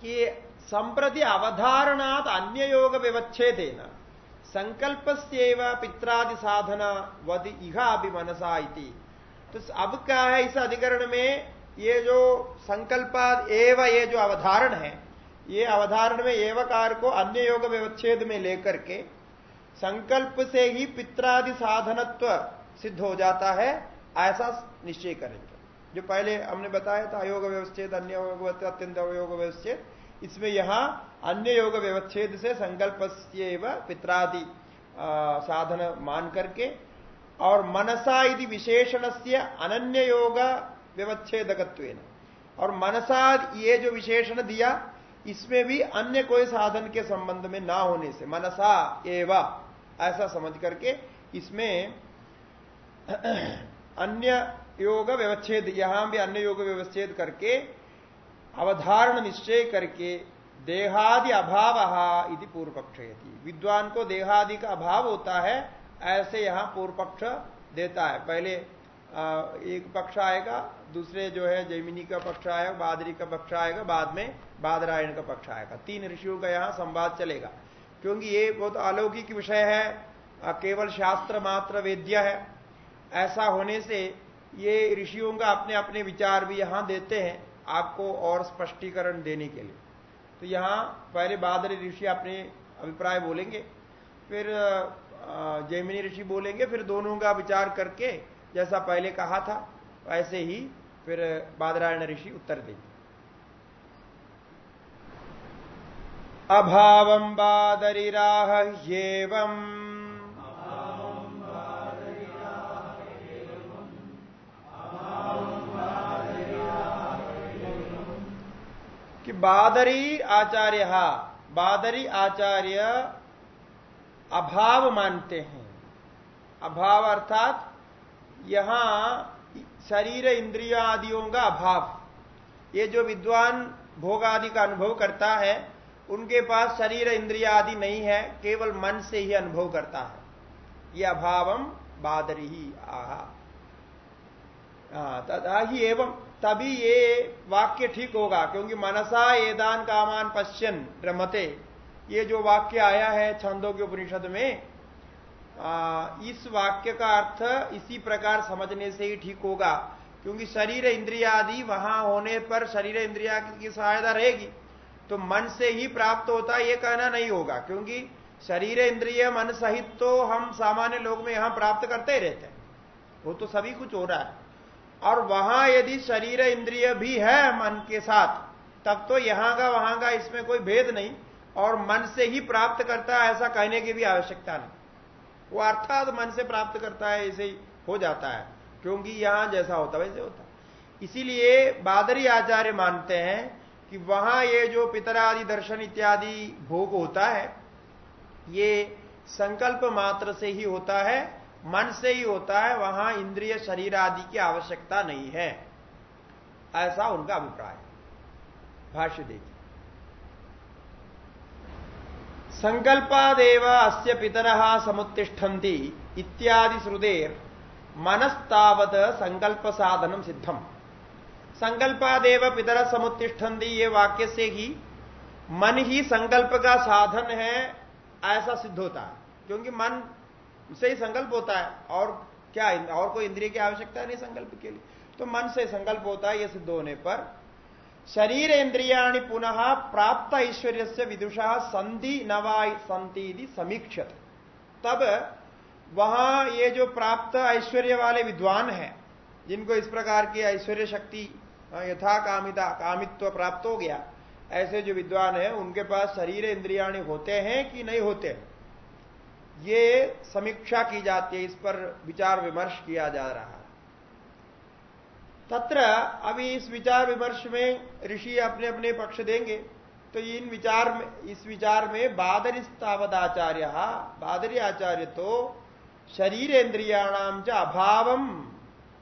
कि संप्रति अवधारणात अन्य योग व्यवच्छेद संकल्प से पित्रादि साधना वध इहा अभी मनसा इति। तो अब क्या है इस अधिकरण में? ये जो संकल्प एव, ये जो अवधारण है, ये अवधारण में एवकार को अन्य योग व्यवच्छेद में लेकर के संकल्प से ही पित्रादि साधनत्व सिद्ध हो जाता है, ऐसा निश्चय करेंगे। जो पहले हमने बताया था अयोग व्यवस्थित, अन्य अत्यंत अवयोग व्यवस्थित, इसमें यहाँ अन्य योग व्यवच्छेद से संकल्प से पित्रादि साधन मान करके, और मनसा यदि विशेषण से अनन्य योग व्यवच्छेदकत्व और मनसा ये जो विशेषण दिया, इसमें भी अन्य कोई साधन के संबंध में ना होने से, मनसा एवं ऐसा समझ करके इसमें अन्य योग व्यवच्छेद यहाँ भी अन्य योग व्यवच्छेद करके अवधारण निश्चय करके देहादि अभाव इति पूर्व पक्ष विद्वान को देहादि का अभाव होता है, ऐसे यहाँ पूर्व पक्ष देता है। पहले एक पक्ष आएगा, दूसरे जो है, जैमिनी का पक्ष आएगा, बादरी का पक्ष आएगा, बाद में बादरायण का पक्ष आएगा। तीन ऋषियों का यहाँ संवाद चलेगा। क्योंकि ये बहुत अलौकिक विषय है केवल शास्त्र मात्र वेद्य है। ऐसा होने से ये ऋषियों का अपने अपने विचार भी यहाँ देते हैं आपको और स्पष्टीकरण देने के लिए। तो यहाँ पहले बादरी ऋषि अपने अभिप्राय बोलेंगे, फिर जैमिनी ऋषि बोलेंगे, फिर दोनों का विचार करके, जैसा पहले कहा था वैसे ही फिर बादरायण ऋषि उत्तर देंगे। अभाव बादरिराह्येवम् कि बादरी आचार्य बादरी आचार्य अभाव मानते हैं। अभाव अर्थात यहाँ शरीर इंद्रिया आदियों का अभाव। ये जो विद्वान भोग आदि का अनुभव करता है उनके पास शरीर इंद्रिया आदि नहीं है केवल मन से ही अनुभव करता है। यह अभावम बादरी ही आहा। तथा ही एवं तभी ये वाक्य ठीक होगा क्योंकि मनसा एदान कामान पश्यन रमते ये जो वाक्य आया है छंदों के उपनिषद में आ, इस वाक्य का अर्थ इसी प्रकार समझने से ही ठीक होगा क्योंकि शरीर इंद्रिया आदि वहाँ होने पर शरीर इंद्रिया की सहायता रहेगी। तो मन से ही प्राप्त होता है, ये कहना नहीं होगा, क्योंकि शरीर, इंद्रिय, मन सहित तो हम सामान्य लोग में यहाँ प्राप्त करते ही रहते हैं। वो तो सभी कुछ हो रहा है। और वहाँ यदि शरीर, इंद्रिय भी है मन के साथ, तब तो यहाँ का, वहाँ का इसमें कोई भेद नहीं, और मन से ही प्राप्त करता है, ऐसा कहने की भी आवश्यकता नहीं। वो अर्थात मन से प्राप्त करता है ऐसे ही हो जाता है, क्योंकि यहाँ जैसा होता, वैसे होता। इसीलिए बादरी आचार्य मानते हैं कि वहाँ ये जो पितरादि दर्शन इत्यादि भोग होता है, ये संकल्प मात्र से ही होता है, मन से ही होता है, वहाँ इंद्रिय शरीर आदि की आवश्यकता नहीं है। ऐसा उनका अभिप्राय भाष्य देखिए। संकल्पादेव अस्य पितर समुत्तिष्ठन्ति इत्यादि श्रुदेर मनस्तावत संकल्प साधनम सिद्धम। संकल्पादेव पितर समुत्तिष्ठन्ति, ये वाक्य से ही मन ही संकल्प का साधन है, ऐसा सिद्ध होता है। क्योंकि मन से ही संकल्प होता है, और क्या, और कोई इंद्रिय की आवश्यकता नहीं संकल्प के लिए। तो मन से संकल्प होता है यह सिद्ध होने पर। शरीर इंद्रिया पुनः प्राप्त ऐश्वर्य से विदुषा संधि नवा संति समीक्षत। तब वहाँ ये जो प्राप्त ऐश्वर्य वाले विद्वान हैं, जिनको इस प्रकार की ऐश्वर्य शक्ति यथा कामिता कामित्व प्राप्त हो गया। ऐसे जो विद्वान है, उनके पास शरीर इंद्रिया होते हैं कि नहीं होते? ये समीक्षा की जाती है, इस पर विचार विमर्श किया जा रहा है। तत्र अभी इस विचार विमर्श में ऋषि अपने अपने पक्ष देंगे। तो इन विचार में, इस विचार में बादरी आचार्य तो शरीर इंद्रियाणाम च अभावम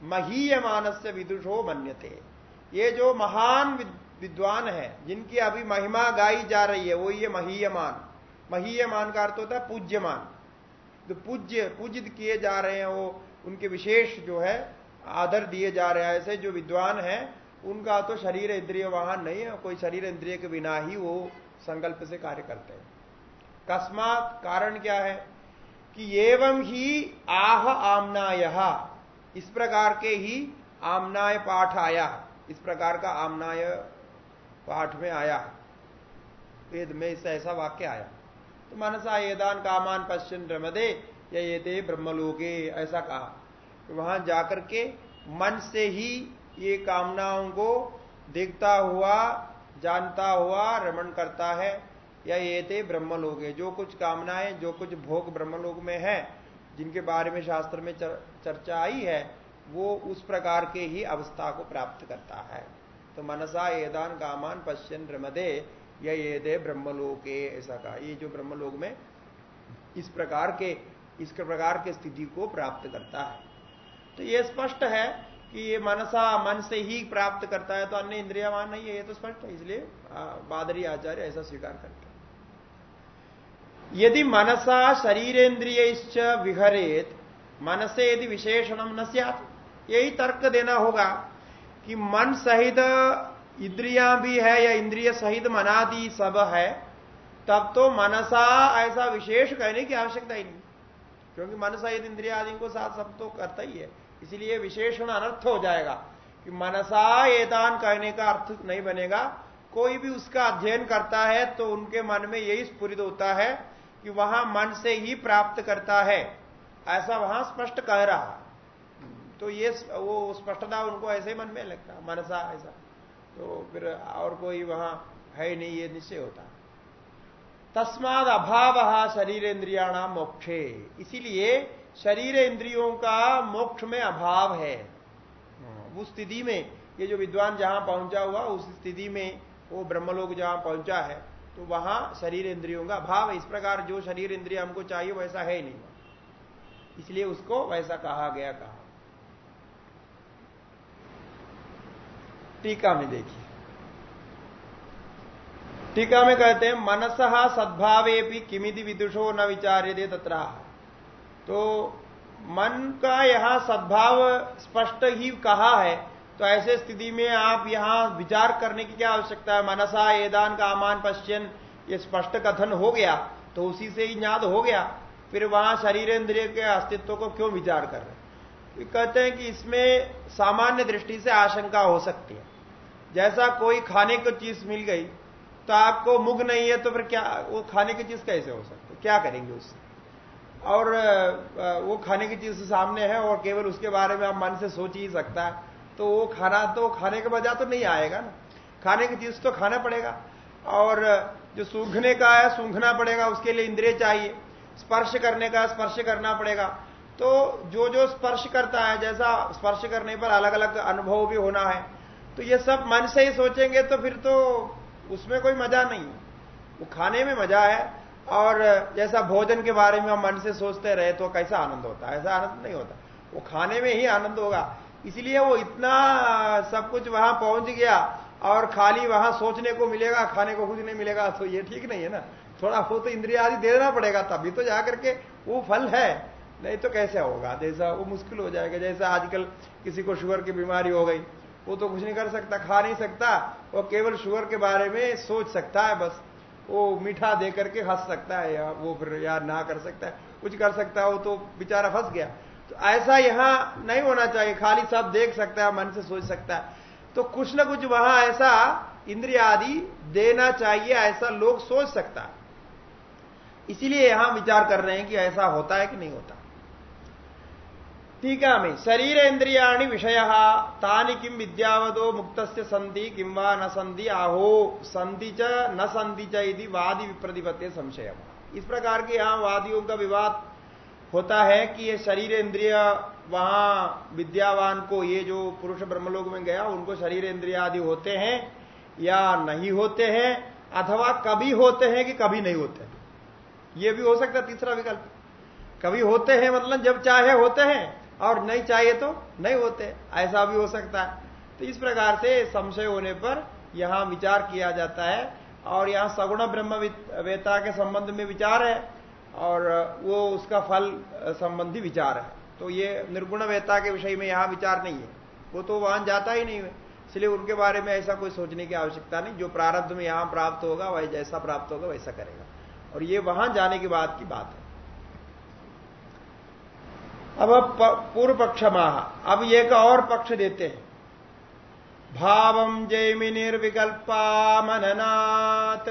महीयमान से विदुषो मन्यते। ये जो महान विद्वान है, जिनकी अभी महिमा गाई जा रही है वो ये महीयमान। महीयमान का अर्थ होता है पूज्यमान। जो पूज्य, पूजित किए जा रहे हैं, वो उनके विशेष जो है, आदर दिए जा रहे हैं। ऐसे जो विद्वान है, उनका तो शरीर इंद्रिय वहाँ नहीं है, कोई शरीर इंद्रिय के बिना ही वो संकल्प से कार्य करते हैं। कस्मात कारण क्या है? कि एवं ही आह आमना आमनाय, इस प्रकार के ही आमनाय पाठ आया। इस प्रकार का आमनाय पाठ में आया। वेद में इससे ऐसा वाक्य आया। तो मनसा येदान कामान पश्चिम रमदे या ये दे ब्रह्मलोके ऐसा कहा। तो वहाँ जाकर के मन से ही ये कामनाओं को देखता हुआ जानता हुआ रमण करता है या ये थे ब्रह्मलोक। जो कुछ कामनाएँ जो कुछ भोग ब्रह्मलोक में है जिनके बारे में शास्त्र में चर, चर्चा आई है वो उस प्रकार के ही अवस्था को प्राप्त करता है। तो मनसा एदान कामान पश्चिन रमदे या ये दे ब्रह्मलोके, ऐसा कहा। ये जो ब्रह्मलोक में इस प्रकार के, इस प्रकार के स्थिति को प्राप्त करता है। तो ये स्पष्ट है कि ये मनसा मन से ही प्राप्त करता है तो अन्य इंद्रियावान नहीं है, ये तो स्पष्ट है, इसलिए बादरी आचार्य ऐसा स्वीकार करते यदि मनसा शरीरेन्द्रिय विहरेत, मनसे यदि विशेषणम न यही तर्क देना होगा कि मन सहित इंद्रिया भी है या इंद्रिय सहित मनादि सब है, तब तो मनसा ऐसा विशेष कहने की आवश्यकता ही नहीं। क्योंकि मन सहित इंद्रिया आदि को साथ सब तो करता ही है। इसलिए विशेषण अनर्थ हो जाएगा कि मनसा एदान कहने का अर्थ नहीं बनेगा। कोई भी उसका अध्ययन करता है तो उनके मन में यही स्फुरित होता है कि वहाँ मन से ही प्राप्त करता है। ऐसा वहाँ स्पष्ट कह रहा तो ये वो स्पष्टता उनको ऐसे ही मन में लगता, मनसा ऐसा। तो फिर और कोई वहाँ है नहीं, ये निश्चय होता। तस्माद अभाव शरीर इंद्रियाणाम मोक्षे। इसीलिए शरीर इंद्रियों का मोक्ष में अभाव है। उस स्थिति में, ये जो विद्वान जहाँ पहुँचा हुआ, उस स्थिति में वो ब्रह्मलोक जहाँ पहुँचा है तो वहाँ शरीर इंद्रियों का अभाव इस प्रकार जो शरीर इंद्रिय हमको चाहिए, वैसा है नहीं। इसलिए उसको वैसा कहा गया, कहा। टीका में देखिए। टीका में कहते हैं, मनस सद्भावे भी किमिति विदुषो न विचार्य दे तथा तो मन का यहाँ सद्भाव स्पष्ट ही कहा है तो ऐसे स्थिति में आप यहाँ विचार करने की क्या आवश्यकता है? मनसा एदान का अमान पश्चिन ये स्पष्ट कथन हो गया तो उसी से ही ज्ञात हो गया। फिर वहाँ शरीर इंद्रिय के अस्तित्व को क्यों विचार कर रहे कहते हैं कि इसमें सामान्य दृष्टि से आशंका हो सकती है। जैसा कोई खाने को चीज़ मिल गई तो आपको मुग नहीं है तो फिर क्या, वो खाने की चीज़ कैसे हो सकती क्या करेंगे उससे? और वो खाने की चीज़ सामने है और केवल उसके बारे में आप मन से सोच ही सकता है तो वो खाना तो खाने के बजा तो नहीं आएगा ना। खाने की चीज़ तो खाना पड़ेगा। और, जो सूंघने का है, सूंघना पड़ेगा, उसके लिए इंद्रिय चाहिए। स्पर्श करने का स्पर्श करना पड़ेगा। तो जो जो स्पर्श करता है, जैसा स्पर्श करने पर अलग अलग अनुभव भी होना है तो ये सब मन से ही सोचेंगे तो फिर तो उसमें कोई मज़ा नहीं। वो खाने में मज़ा है और जैसा भोजन के बारे में हम मन से सोचते रहे तो कैसा आनंद होता है? ऐसा आनंद नहीं होता। वो खाने में ही आनंद होगा। इसलिए वो इतना सब कुछ वहाँ पहुँच गया और खाली वहाँ सोचने को मिलेगा, खाने को कुछ नहीं मिलेगा तो ये ठीक नहीं है ना। थोड़ा वो तो इंद्रिया आदि देना पड़ेगा, तभी तो जाकर के वो फल है। नहीं तो कैसे होगा? जैसा वो मुश्किल हो जाएगा, जैसा आजकल किसी को शुगर की बीमारी हो गई वो तो कुछ नहीं कर सकता, खा नहीं सकता, वो केवल शुगर के बारे में सोच सकता है बस। वो मीठा दे करके हंस सकता है या वो फिर या ना कर सकता है, कुछ कर सकता है, वो तो बेचारा फंस गया। तो ऐसा यहाँ नहीं होना चाहिए, खाली सब देख सकता है, मन से सोच सकता है। तो कुछ ना कुछ वहाँ ऐसा इंद्रिया आदि देना चाहिए, ऐसा लोग सोच सकता है। इसीलिए यहाँ विचार कर रहे हैं कि ऐसा होता है कि नहीं होता। टीका में शरीर इंद्रियाणी विषय। तानि किम विद्यावदो मुक्त संधि किं न संधि आहो संधि च, न संधि च वादी विप्रतिपत्ति संशय इस प्रकार के यहाँ वादियों का विवाद होता है कि ये शरीर इंद्रिय वहाँ विद्यावान को ये जो पुरुष ब्रह्मलोक में गया, उनको शरीर इंद्रिय आदि होते हैं या नहीं होते हैं, अथवा कभी होते हैं कि कभी नहीं होते ये भी हो सकता तीसरा विकल्प। कभी होते हैं मतलब जब चाहे होते हैं। और नहीं चाहिए तो नहीं होते, ऐसा भी हो सकता है। तो इस प्रकार से संशय होने पर यहाँ विचार किया जाता है और यहाँ सगुण ब्रह्म वेता के संबंध में विचार है और वो उसका फल, संबंधी विचार है। तो ये निर्गुण वेता के विषय में यहाँ विचार नहीं है। वो तो वहाँ जाता ही नहीं है। इसलिए उनके बारे में ऐसा कोई सोचने की आवश्यकता नहीं। जो प्रारब्ध में यहाँ प्राप्त होगा, वही जैसा प्राप्त होगा, वैसा करेगा। और ये वहाँ जाने के बाद की बात है। अब पूर्व पक्ष माह अब एक और पक्ष देते हैं। भावम जैमि निर्विकल्पा मननाथ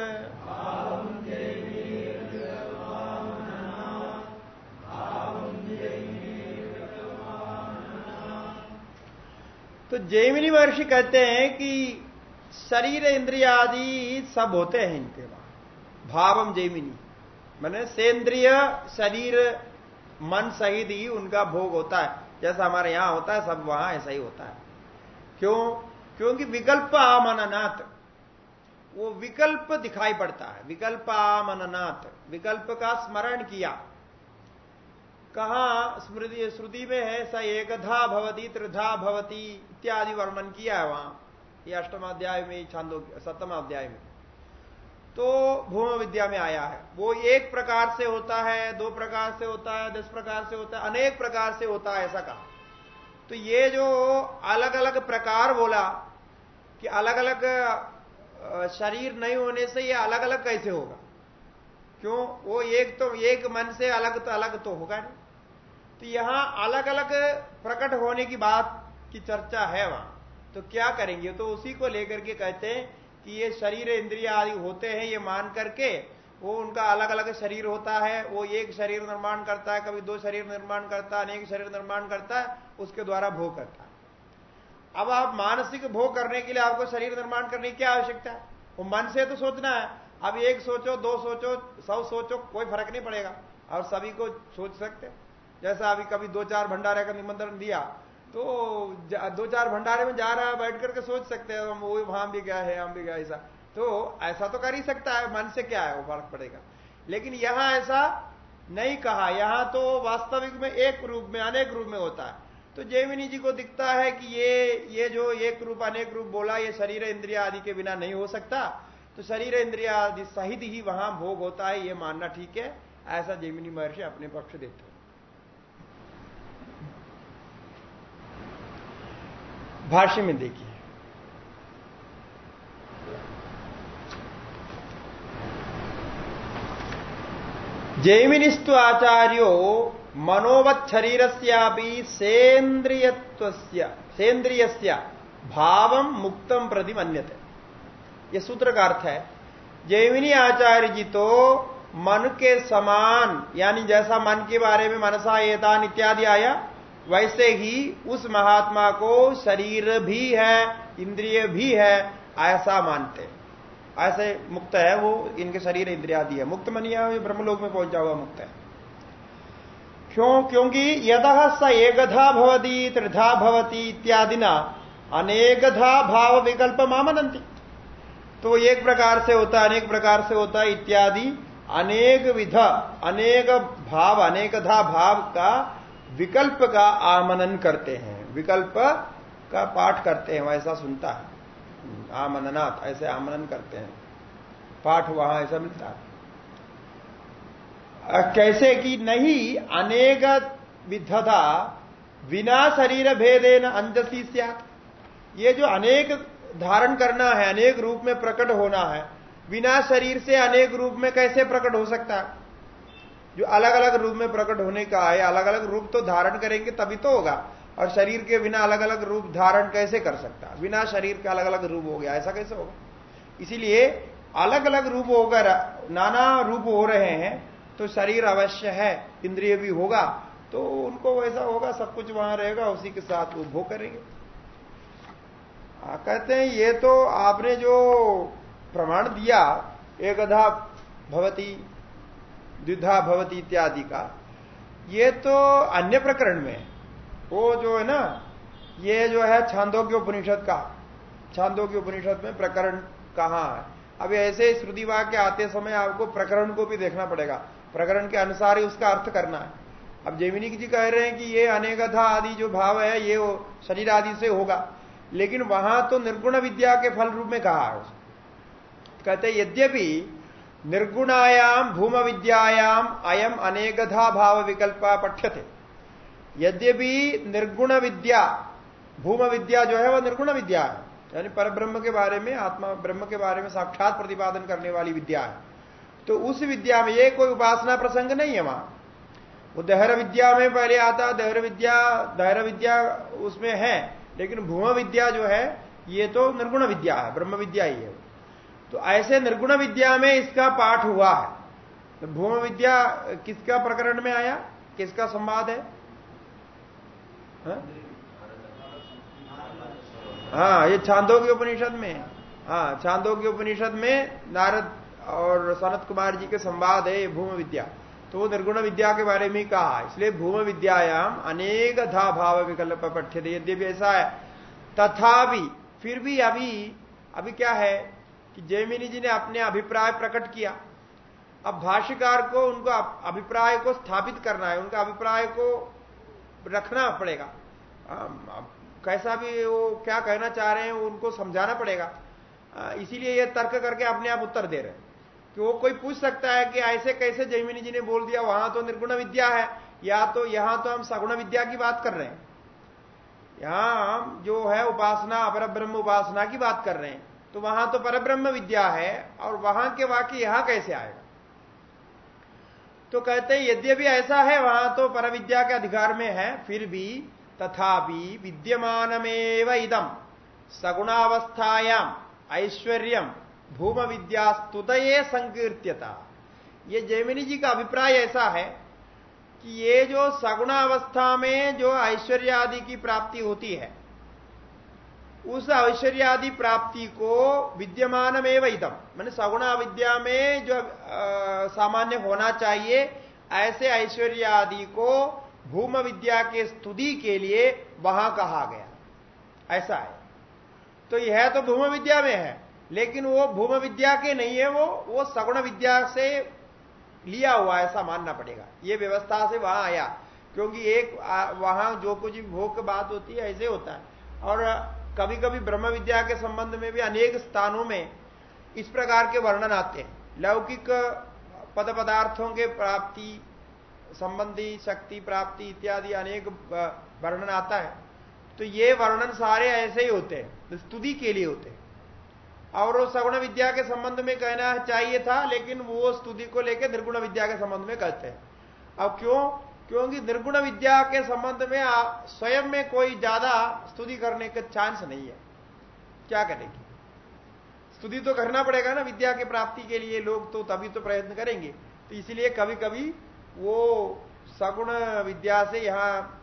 तो जैमिनी महर्षि कहते हैं कि शरीर इंद्रिया आदि सब होते हैं इनके वहाँ भावम जैमिनी। मैंने सेंद्रिय शरीर मन सहित ही उनका भोग होता है। जैसा हमारे यहाँ होता है, सब वहाँ ऐसा ही होता है। क्यों? क्योंकि विकल्प आमननाथ, वो विकल्प दिखाई पड़ता है। विकल्प आमननाथ, विकल्प का स्मरण किया। कहा? स्मृति, श्रुति में है, स एकधा भवती, त्रिधा भवती इत्यादि वर्णन किया है वहाँ। ये अष्टमाध्याय में, छांदो, सप्तम अध्याय में। तो भूम विद्या में आया है। वो एक प्रकार से होता है, दो प्रकार से होता है, दस प्रकार से होता है, अनेक प्रकार से होता है, ऐसा कहा। तो ये जो अलग अलग प्रकार बोला कि अलग अलग शरीर नहीं होने से ये अलग अलग कैसे होगा? क्यों? वो एक तो एक मन से अलग तो अलग तो होगा नहीं। तो यहाँ अलग अलग प्रकट होने की बात की चर्चा है वहाँ। तो क्या करेंगे? तो उसी को लेकर के कहते हैं कि ये शरीर इंद्रिय आदि होते हैं ये मान करके, वो उनका अलग अलग शरीर होता है, वो एक शरीर निर्माण करता है, कभी दो शरीर निर्माण करता है, अनेक शरीर निर्माण करता है, उसके द्वारा भोग करता है। अब आप मानसिक भोग करने के लिए आपको शरीर निर्माण करने की क्या आवश्यकता है? वो मन से तो सोचना है। अब एक सोचो, दो सोचो, सौ सोचो, कोई फ़र्क नहीं पड़ेगा। और सभी को सोच सकते जैसा अभी कभी दो चार भंडारे का निमंत्रण दिया तो दो चार भंडारे में जा रहा है, बैठ करके सोच सकते हैं, हम वो वहाँ भी गया है हम भी गया ऐसा। तो ऐसा तो कर ही सकता है, मन से क्या है, वो फ़र्क पड़ेगा। लेकिन यहाँ ऐसा नहीं कहा, यहाँ तो वास्तविक में एक रूप में, अनेक रूप में होता है। तो जयमिनी जी को दिखता है कि ये ये जो एक रूप, अनेक रूप बोला, ये शरीर इंद्रिया आदि के बिना नहीं हो सकता। तो शरीर इंद्रिया आदि सहित ही वहाँ भोग होता है, ये मानना ठीक है, ऐसा जयमिनी महर्षि अपने पक्ष देते भाष्य में देखिए। जैमिनिस्तु आचार्यो मनोवत् शरीर सेन्द्रिय भाव मुक्तम प्रति मन्यते। ये सूत्र का अर्थ है। जैमिनी आचार्य जी तो मन के समान, यानी जैसा मन के बारे में मनसा एतान इत्यादि आया वैसे ही उस महात्मा को शरीर भी है, इंद्रिय भी है ऐसा मानते। ऐसे मुक्त है वो, इनके शरीर इंद्रियादि है। मुक्त मनिया ब्रह्मलोक में पहुँचा हुआ मुक्त है। क्यों? क्योंकि यद स एकधा भवती, त्रिधा भवती इत्यादि ना अनेकधा भाव विकल्प मामनंती तो एक प्रकार से होता है अनेक प्रकार से होता है इत्यादि अनेक विध, अनेक भाव, अनेकधा भाव का विकल्प का आमनन करते हैं। विकल्प का पाठ करते हैं वैसा सुनता है। आमननाथ ऐसे आमनन करते हैं। पाठ वहाँ ऐसा मिलता है। कैसे कि नहीं, अनेक विधता बिना शरीर भेदेन अंजसी ये जो अनेक धारण करना है, अनेक रूप में प्रकट होना है, बिना शरीर से अनेक रूप में कैसे प्रकट हो सकता है? जो अलग अलग रूप में प्रकट होने का है अलग अलग रूप तो धारण करेंगे तभी तो होगा। और शरीर के बिना अलग अलग रूप धारण कैसे कर सकता? बिना शरीर के अलग अलग रूप हो गया ऐसा कैसे होगा? इसीलिए अलग अलग रूप होकर नाना रूप हो रहे हैं तो शरीर अवश्य है इंद्रिय भी होगा तो उनको वैसा होगा सब कुछ वहाँ रहेगा उसी के साथ वो भोग करेंगे। आ, कहते हैं ये तो आपने जो प्रमाण दिया एकधा भवती द्विधा भवती इत्यादि का। ये तो अन्य प्रकरण में, वो जो है ना, ये जो है छांदोग्य उपनिषद का। छांदोग्य उपनिषद में प्रकरण कहाँ है? अब ऐसे श्रुति वाक्य आते समय आपको प्रकरण को भी देखना पड़ेगा। प्रकरण के अनुसार ही उसका अर्थ करना है। अब जैमिनी जी कह रहे हैं कि ये अनेकथा आदि जो भाव है, ये शरीर आदि से होगा। लेकिन वहाँ तो निर्गुण विद्या के फल रूप में कहा है कहते यद्यपि निर्गुणायाम भूम विद्यायाम अयम अनेकधा भाव विकल्प पठ्यते। यद्यपि निर्गुण विद्या भूम विद्या जो है, वह निर्गुण विद्या है। यानी पर ब्रह्म के बारे में, आत्मा ब्रह्म के बारे में साक्षात प्रतिपादन करने वाली विद्या है। तो उस विद्या में ये कोई उपासना प्रसंग नहीं है वहाँ। वो दहर विद्या में पहले आता, दहर विद्या दहर विद्या उसमें है, लेकिन भूम विद्या जो है, ये तो निर्गुण विद्या है ब्रह्म विद्या ही है तो ऐसे निर्गुण विद्या में इसका पाठ हुआ है। तो भूम विद्या किसका प्रकरण में आया? किसका संवाद है? हा? हाँ ये छांदो के उपनिषद में। हाँ छांदो के उपनिषद में नारद और सनत कुमार जी के संवाद है भूम विद्या। तो वो निर्गुण विद्या के बारे में कहा इसलिए भूम विद्यायाम अनेक धा भाव विकल्प पठ्य यद्यपि ऐसा है, तथापि फिर भी अभी अभी क्या है? कि जयमिनी जी ने अपने अभिप्राय प्रकट किया। अब भाष्यकार को, उनको अभिप्राय को स्थापित करना है, उनका अभिप्राय को रखना पड़ेगा। कैसा भी वो क्या कहना चाह रहे हैं, उनको समझाना पड़ेगा। इसीलिए ये तर्क करके अपने आप उत्तर दे रहे हैं। कि वो कोई पूछ सकता है कि ऐसे कैसे जयमिनी जी ने बोल दिया, वहाँ तो निर्गुण विद्या है, या तो यहाँ तो हम सगुण विद्या की बात कर रहे हैं। यहाँ हम जो है उपासना अपर ब्रह्म उपासना की बात कर रहे हैं। तो वहाँ तो परब्रह्म विद्या है, और वहाँ के वाक्य यहाँ कैसे आएगा? तो कहते हैं, यद्यपि ऐसा है, वहाँ तो पर विद्या के अधिकार में है, फिर भी तथापि विद्यमानमेव इदम सगुणावस्थायाम ऐश्वर्यम भूम विद्या स्तुतये संकीर्त्यता। ये जयमिनी जी का अभिप्राय ऐसा है कि ये जो सगुणावस्था में जो ऐश्वर्य आदि की प्राप्ति होती है उस ऐश्वर्यादि प्राप्ति को विद्यमान में वैदम मैंने सगुणा विद्या में जो सामान्य होना चाहिए, ऐसे ऐश्वर्यादि को भूम विद्या के स्तुति के लिए वहाँ कहा गया। ऐसा है। तो यह तो भूम विद्या में है, लेकिन वो भूम विद्या के नहीं है, वो वो सगुण विद्या से लिया हुआ ऐसा मानना पड़ेगा। ये व्यवस्था से वहाँ आया, क्योंकि एक वहाँ जो कुछ भोग बात होती है, ऐसे होता है। और कभी कभी ब्रह्म विद्या के संबंध में भी अनेक स्थानों में इस प्रकार के वर्णन आते हैं। लौकिक पद पदार्थों के प्राप्ति, संबंधी शक्ति प्राप्ति इत्यादि अनेक वर्णन आता है। तो ये वर्णन सारे ऐसे ही होते हैं तो स्तुति के लिए होते हैं। और वो सगुण विद्या के संबंध में कहना चाहिए था, लेकिन वो स्तुति को लेकर निर्गुण विद्या के संबंध में कहते हैं। अब क्यों? क्योंकि निर्गुण विद्या के संबंध में स्वयं में कोई ज़्यादा स्तुति करने का चांस नहीं है। क्या करेंगे? स्तुति तो करना पड़ेगा ना विद्या के प्राप्ति के लिए, लोग तो तभी तो प्रयत्न करेंगे। तो इसलिए कभी कभी वो सगुण विद्या से यहाँ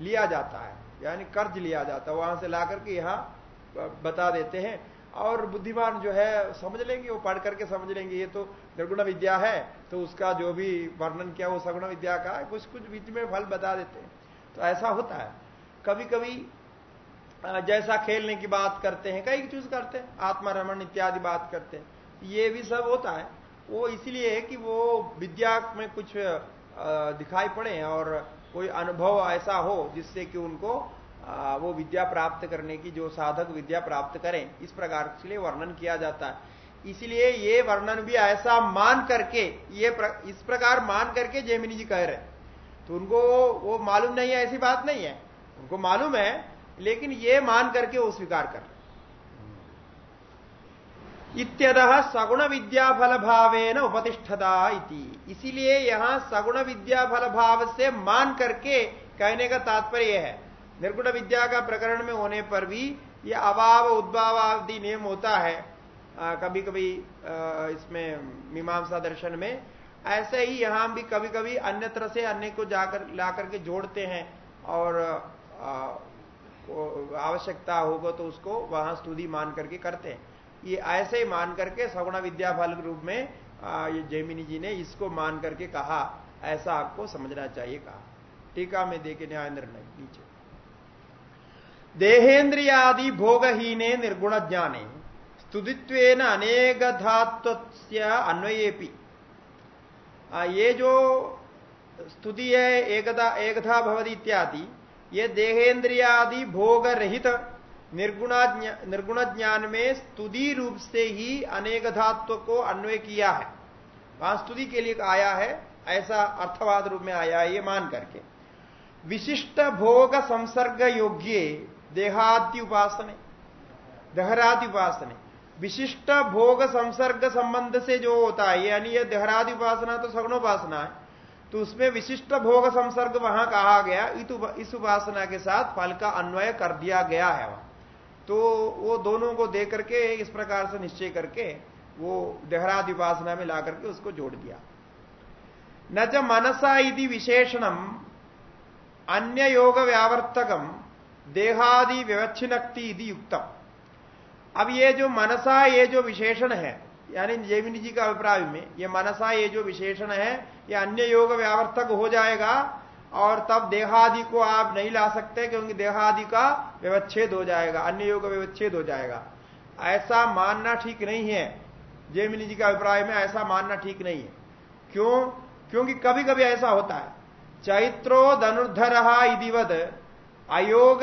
लिया जाता है, यानी कर्ज लिया जाता है, वहाँ से ला करके यहाँ बता देते हैं। और बुद्धिमान जो है, समझ लेंगे, वो पढ़ करके समझ लेंगे। ये तो निर्गुण विद्या है तो उसका जो भी वर्णन किया वो सगुण विद्या का कुछ कुछ बीच में फल बता देते हैं। तो ऐसा होता है। कभी कभी जैसा खेलने की बात करते हैं, कई चीज़ करते हैं आत्मा रमन इत्यादि बात करते हैं, ये भी सब होता है। वो इसलिए है कि वो विद्या में कुछ दिखाई पड़े और कोई अनुभव ऐसा हो जिससे कि उनको वो विद्या प्राप्त करने की जो साधक विद्या प्राप्त करें इस प्रकार के लिए वर्णन किया जाता है। इसलिए ये वर्णन भी ऐसा मान करके ये प्र, इस प्रकार मान करके जयमिनी जी कह रहे तो उनको वो मालूम नहीं है ऐसी बात नहीं है। उनको मालूम है लेकिन ये मान करके वो स्वीकार कर इत्यद सगुण विद्या फल भावेन उपतिष्ठता इसीलिए यहाँ सगुण विद्या फल भाव से मान करके कहने का तात्पर्य है। निर्गुण विद्या का प्रकरण में होने पर भी ये अभाव उद्भाव आदि नियम होता है। आ, कभी कभी आ, इसमें मीमांसा दर्शन में ऐसे ही यहाँ भी कभी कभी अन्यत्र से अन्य को जाकर ला करके जोड़ते हैं और आवश्यकता होगा तो उसको वहाँ स्तुति मान करके करते हैं। ये ऐसे ही मान करके सगुण विद्या फल रूप में आ, ये जयमिनी जी ने इसको मान करके कहा ऐसा आपको समझना चाहिए कहा। टीका में देखे न्याय निर्णय नीचे। देहेन्द्रियादि भोगहीने निर्गुण ज्ञाने स्तुतित्व अनेक धात्व अन्वयेपी ये जो स्तुति है, एकदा, एकधा भवदी इत्यादि, ये देहेंद्रियादि भोग रहित निर्गुण ज्ञान में स्तुति रूप से ही अनेक धात्व को अन्वय किया है। वहाँ स्तुति के लिए आया है, ऐसा अर्थवाद रूप में आया है, ये मान करके। विशिष्ट भोग संसर्ग योग्य देहाद्य उपासने, दहरादि उपासने। विशिष्ट भोग संसर्ग संबंध से जो होता है, यानी ये देहरादि उपासना तो सगुणोपासना है तो उसमें विशिष्ट भोग संसर्ग वहाँ कहा गया इस उपासना के साथ फल का अन्वय कर दिया गया है वहाँ। तो वो दोनों को दे करके, इस प्रकार से निश्चय करके, वो देहरादि उपासना में ला करके उसको जोड़ दिया। न च मनसा यदि विशेषणम अन्य योग व्यावर्तकम देहादि व्यवच्छिन्नक्ति यदि युक्तम। अब ये जो मनसा, ये जो विशेषण है, यानी जैमिनी जी का अभिप्राय में, ये मनसा, ये जो विशेषण है, ये अन्य योग व्यावर्तक हो जाएगा, और तब देहादि को आप नहीं ला सकते, क्योंकि देहादि का व्यवच्छेद हो जाएगा, अन्य योग व्यवच्छेद हो जाएगा। ऐसा मानना ठीक नहीं है। जयमिनी जी का अभिप्राय में ऐसा मानना ठीक नहीं है। क्यों? क्योंकि कभी कभी ऐसा होता है। चैत्रो धनुर्धर इदिवत अयोग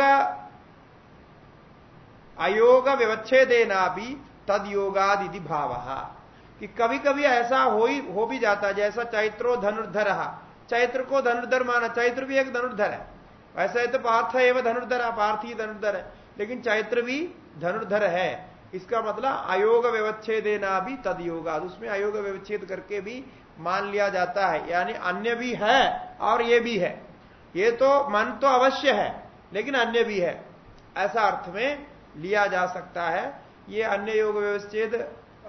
अयोग व्यवच्छेदेना भी तद योगादि भाव। कि कभी कभी ऐसा हो ही, हो भी जाता है, जैसा चैत्रो धनुर्धर। चैत्र को धनुर्धर माना, चैत्र भी एक धनुर्धर है। वैसे तो पार्थ एवं धनुर्धर है पार्थ ही धनुर्धर है। लेकिन चैत्र भी धनुर्धर है। इसका मतलब अयोग व्यवच्छेदेना भी तद योगा उसमें अयोग व्यवच्छेद करके भी मान लिया जाता है। यानी अन्य भी है और ये भी है। ये तो मन तो अवश्य है। लेकिन अन्य भी है। ऐसा अर्थ में लिया जा सकता है, ये अन्य योग व्यवस्थेद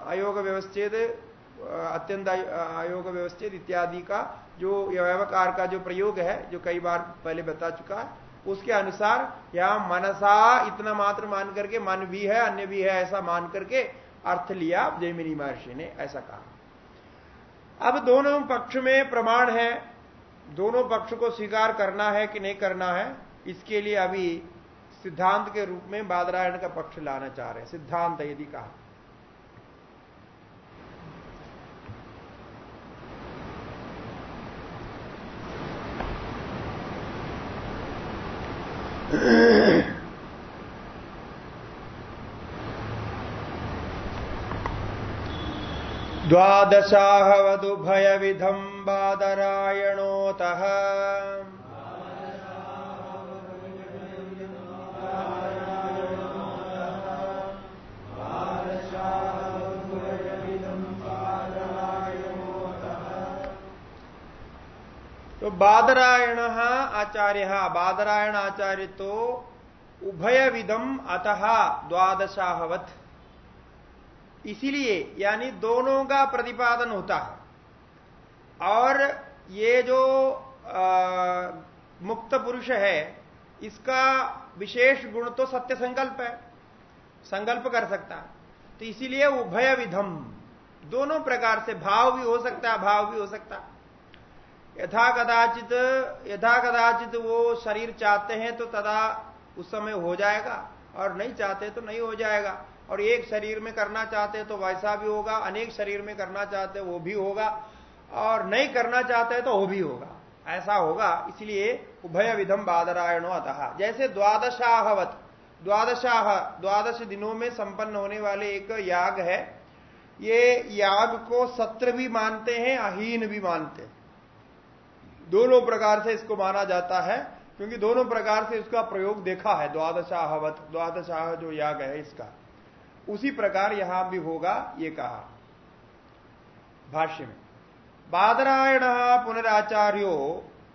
अयोग व्यवस्थेद अत्यंत अयोग व्यवस्थित इत्यादि का जो व्यवकार का जो प्रयोग है, जो कई बार पहले बता चुका है, उसके अनुसार यहाँ मनसा इतना मात्र मान करके, मन भी है, अन्य भी है, ऐसा मान करके अर्थ लिया जयमिनी महर्षि ने, ऐसा कहा। अब दोनों पक्ष में प्रमाण है, दोनों पक्ष को स्वीकार करना है कि नहीं करना है इसके लिए अभी सिद्धांत के रूप में बादरायण का पक्ष लाना चाह रहे हैं। सिद्धांत यदि कहा। द्वादशाहवदुभयविधम् बादरायणोतः। तो बादरायण आचार्य बादरायण आचार्य तो उभय विधम अतः द्वादशाहवत। इसीलिए यानी दोनों का प्रतिपादन होता है। और ये जो आ, मुक्त पुरुष है इसका विशेष गुण तो सत्य संकल्प है। संकल्प कर सकता है। तो इसीलिए उभय विधम दोनों प्रकार से भाव भी हो सकता है भाव भी हो सकता है। यथा कदाचित यथा कदाचित वो शरीर चाहते हैं तो तदा उस समय हो जाएगा और नहीं चाहते तो नहीं हो जाएगा। और एक शरीर में करना चाहते तो वैसा भी होगा, अनेक शरीर में करना चाहते वो भी होगा, और नहीं करना चाहते तो वो भी होगा। ऐसा होगा, इसलिए उभय विधम बादरायणो अतः। जैसे द्वादशाहवत, द्वादशाह, द्वादश दिनों में संपन्न होने वाले एक याग है, ये याग को सत्र भी मानते हैं, अहीन भी मानते हैं। दोनों प्रकार से इसको माना जाता है, क्योंकि दोनों प्रकार से इसका प्रयोग देखा है, द्वादशाहवत, द्वादशाह जो याग है इसका। उसी प्रकार यहाँ भी होगा ये कहा, भाष्य में। बादरायण पुनराचार्यो,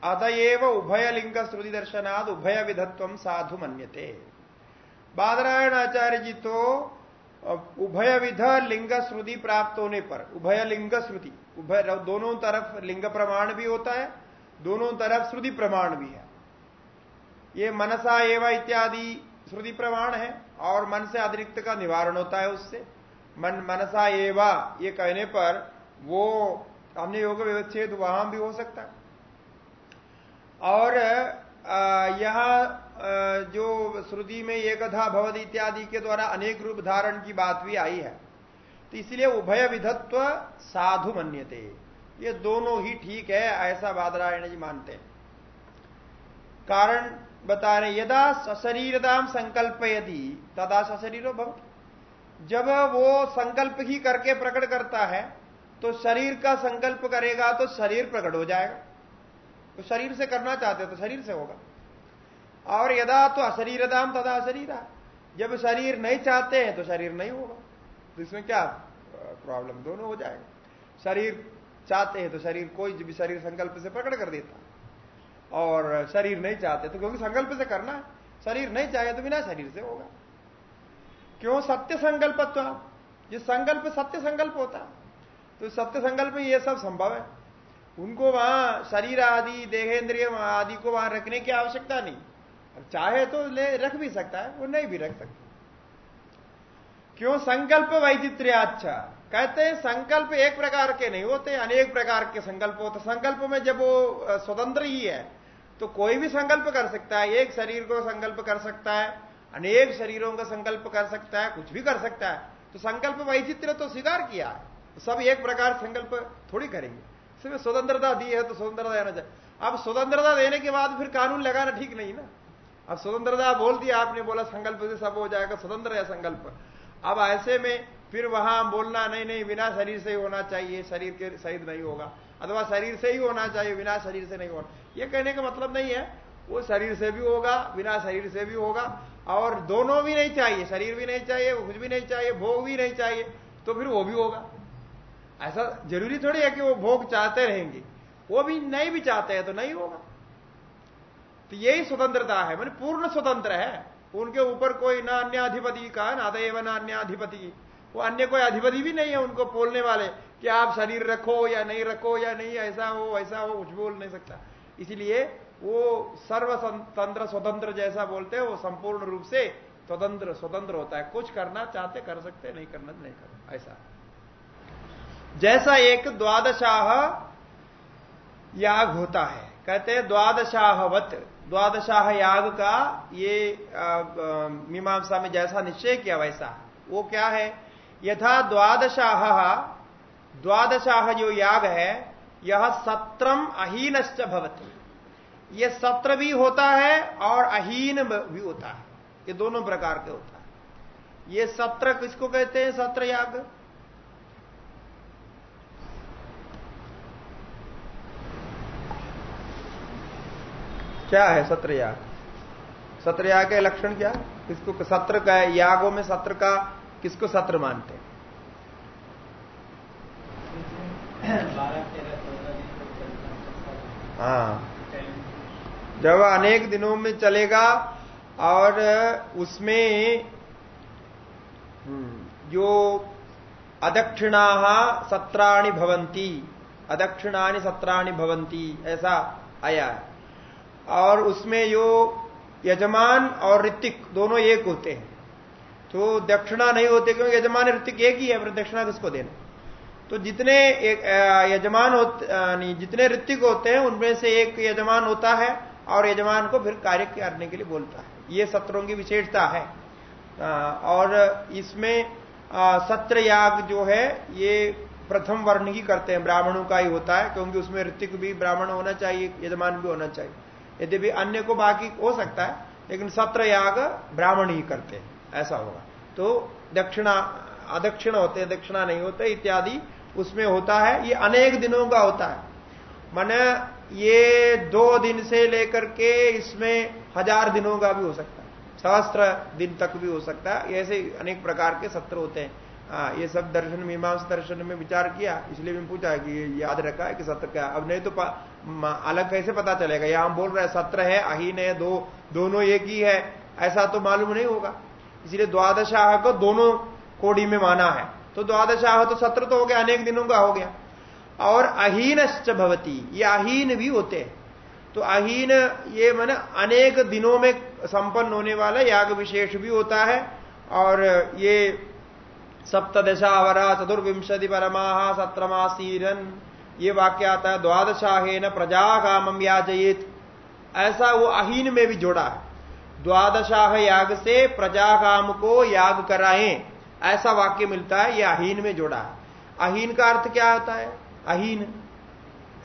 अतएव उभय लिंग श्रुति दर्शनाद उभय विधत्व साधु मन्यते। बादरायण आचार्य जी तो उभय विध लिंग श्रुति प्राप्त होने पर उभय लिंग श्रुति उभय, दोनों तरफ़ लिंग प्रमाण भी होता है दोनों तरफ़ श्रुति प्रमाण भी है। ये मनसा एवं इत्यादि श्रुति प्रमाण है और मन से अतिरिक्त का निवारण होता है उससे। मन मनसा एवा, ये कहने पर वो अन्य योग व्यवच्छेद वहाँ भी हो सकता है। और यहाँ जो श्रुति में एकधा भवद इत्यादि के द्वारा अनेक रूप धारण की बात भी आई है। तो इसलिए उभय विधत्व साधु मन्यते। ये दोनों ही ठीक है, ऐसा बादरायण जी मानते हैं। कारण बता रहे यदा सशरीरदाम संकल्प यदि तदा सशरीरो भव जब वो संकल्प ही करके प्रकट करता है तो शरीर का संकल्प करेगा तो शरीर प्रकट हो जाएगा। तो शरीर से करना चाहते तो शरीर से होगा। और यदा तो अशरीरदाम, तदा अशरीरा। जब शरीर नहीं चाहते हैं तो शरीर नहीं होगा। तो इसमें क्या प्रॉब्लम दोनों हो जाएगा। शरीर चाहते हैं तो शरीर कोई भी शरीर संकल्प से प्रकट कर देता और शरीर नहीं चाहते तो क्योंकि संकल्प से करना है। शरीर नहीं चाहे तो बिना शरीर से होगा। क्यों? सत्य संकल्पत्व। ये संकल्प सत्य संकल्प होता तो सत्य संकल्प ये सब संभव है। उनको वहाँ शरीर आदि, देहेंद्रिय आदि को वहाँ रखने की आवश्यकता नहीं। चाहे तो ले, रख भी सकता है, वो नहीं भी रख सकता। क्यों? संकल्प वैचित्र्याच्छा। कहते हैं संकल्प एक प्रकार के नहीं होते, अनेक प्रकार के संकल्प होते। संकल्प में जब वो स्वतंत्र ही है तो कोई भी संकल्प कर सकता है। एक शरीर को संकल्प कर सकता है, अनेक शरीरों का संकल्प कर सकता है, कुछ भी कर सकता है। तो संकल्प वैचित्र तो स्वीकार किया। है सब एक प्रकार संकल्प थोड़ी करेंगे। सिर्फ़ स्वतंत्रता दी है तो स्वतंत्रता देना चाहिए। अब स्वतंत्रता देने के बाद फिर कानून लगाना ठीक नहीं ना। अब स्वतंत्रता बोल दिया आपने, बोला संकल्प से सब हो जाएगा, स्वतंत्र है संकल्प। अब ऐसे में फिर वहाँ बोलना, नहीं नहीं, बिना शरीर से ही होना चाहिए, शरीर के सहित नहीं होगा। अथवा शरीर से ही होना चाहिए, बिना शरीर से नहीं होना। ये कहने का मतलब नहीं है। वो शरीर से भी होगा, बिना शरीर से भी होगा, और दोनों भी नहीं चाहिए, शरीर भी नहीं चाहिए कुछ भी नहीं चाहिए, भोग भी नहीं चाहिए तो फिर वो भी होगा। ऐसा ज़रूरी थोड़ी है कि वो भोग चाहते रहेंगे। वो भी नहीं भी चाहते हैं तो नहीं होगा। तो यही स्वतंत्रता है, मैंने पूर्ण स्वतंत्र है। उनके ऊपर कोई ना अन्य अधिपति का, ना देव, ना अन्य अधिपति वो अन्य कोई अधिपति भी नहीं है उनको बोलने वाले कि आप शरीर रखो या नहीं रखो या नहीं, ऐसा हो ऐसा हो, कुछ बोल नहीं सकता। इसलिए वो सर्वतंत्र स्वतंत्र जैसा बोलते हैं, वो संपूर्ण रूप से स्वतंत्र स्वतंत्र होता है। कुछ करना चाहते, कर सकते, नहीं करना नहीं करना, ऐसा। जैसा एक द्वादशाह याग होता है, कहते हैं द्वादशाहवत। द्वादशाह याग का ये मीमांसा में जैसा निश्चय किया वैसा। वो क्या है? यथा द्वादशाह द्वादशाह जो याग है, यह सत्रम अहीनश्च भवती। ये सत्र भी होता है और अहीन भी होता है। ये दोनों प्रकार के होता है। ये सत्र किसको कहते हैं, सत्र याग? क्या है सत्र याग? सत्र याग के लक्षण क्या? किसको सत्र का यागों में सत्र का किसको सत्र मानते हैं? हाँ। जब अनेक दिनों में चलेगा और उसमें हम्म, जो अदक्षिणा सत्राणी भवंती अदक्षिणानि सत्राणी भवंती ऐसा आया है। और उसमें जो यजमान और ऋतिक दोनों एक होते हैं। तो दक्षिणा नहीं होते क्योंकि यजमान ऋतिक एक ही है, फिर दक्षिणा किसको देना? तो जितने एक यजमान होते जितने ऋतिक होते हैं, उनमें से एक यजमान होता है और यजमान को फिर कार्य करने के लिए बोलता है। ये सत्रों की विशेषता है। और इसमें सत्र याग जो है, ये प्रथम वर्ण ही करते हैं। ब्राह्मणों का ही होता है, क्योंकि उसमें ऋतिक भी ब्राह्मण होना चाहिए, यजमान भी होना चाहिए। यदि भी अन्य को बाकी हो सकता है, लेकिन सत्र याग ब्राह्मण ही करते हैं। ऐसा होगा। तो दक्षिणा अदक्षिण होते हैं दक्षिणा नहीं होते इत्यादि उसमें होता है ये अनेक दिनों का होता है। मन ये दो दिन से लेकर के इसमें हज़ार दिनों का भी हो सकता है। सहस्त्र दिन तक भी हो सकता है। ऐसे अनेक प्रकार के सत्र होते हैं। आ, ये सब दर्शन मीमांस दर्शन में विचार किया इसलिए मैं पूछा कि याद रखा है कि सत्र क्या अब नहीं तो अलग कैसे पता चलेगा? यहाँ बोल रहे सत्र है अहीन है दो दोनों एक ही है। ऐसा तो मालूम नहीं होगा। इसलिए द्वादशाह को दोनों कोड़ी में माना है। तो द्वादशाह तो सत्र तो हो गया, अनेक दिनों का हो गया। और अहीनश्च भवती, ये अहीन भी होते हैं। तो अहीन ये मैंने अनेक दिनों में संपन्न होने वाला याग विशेष भी होता है। और ये सप्तशावरा चतुर्विंशति परमा सत्रमासीरन, ये वाक्य आता है द्वादशाहे न प्रजा कामम याजयित। ऐसा वो अहीन में भी जोड़ा है। द्वादशाह याग से प्रजा काम को याग कराएँ। ऐसा वाक्य मिलता है ये अहीन में जोड़ा है। अहीन का अर्थ क्या होता है? अहीन।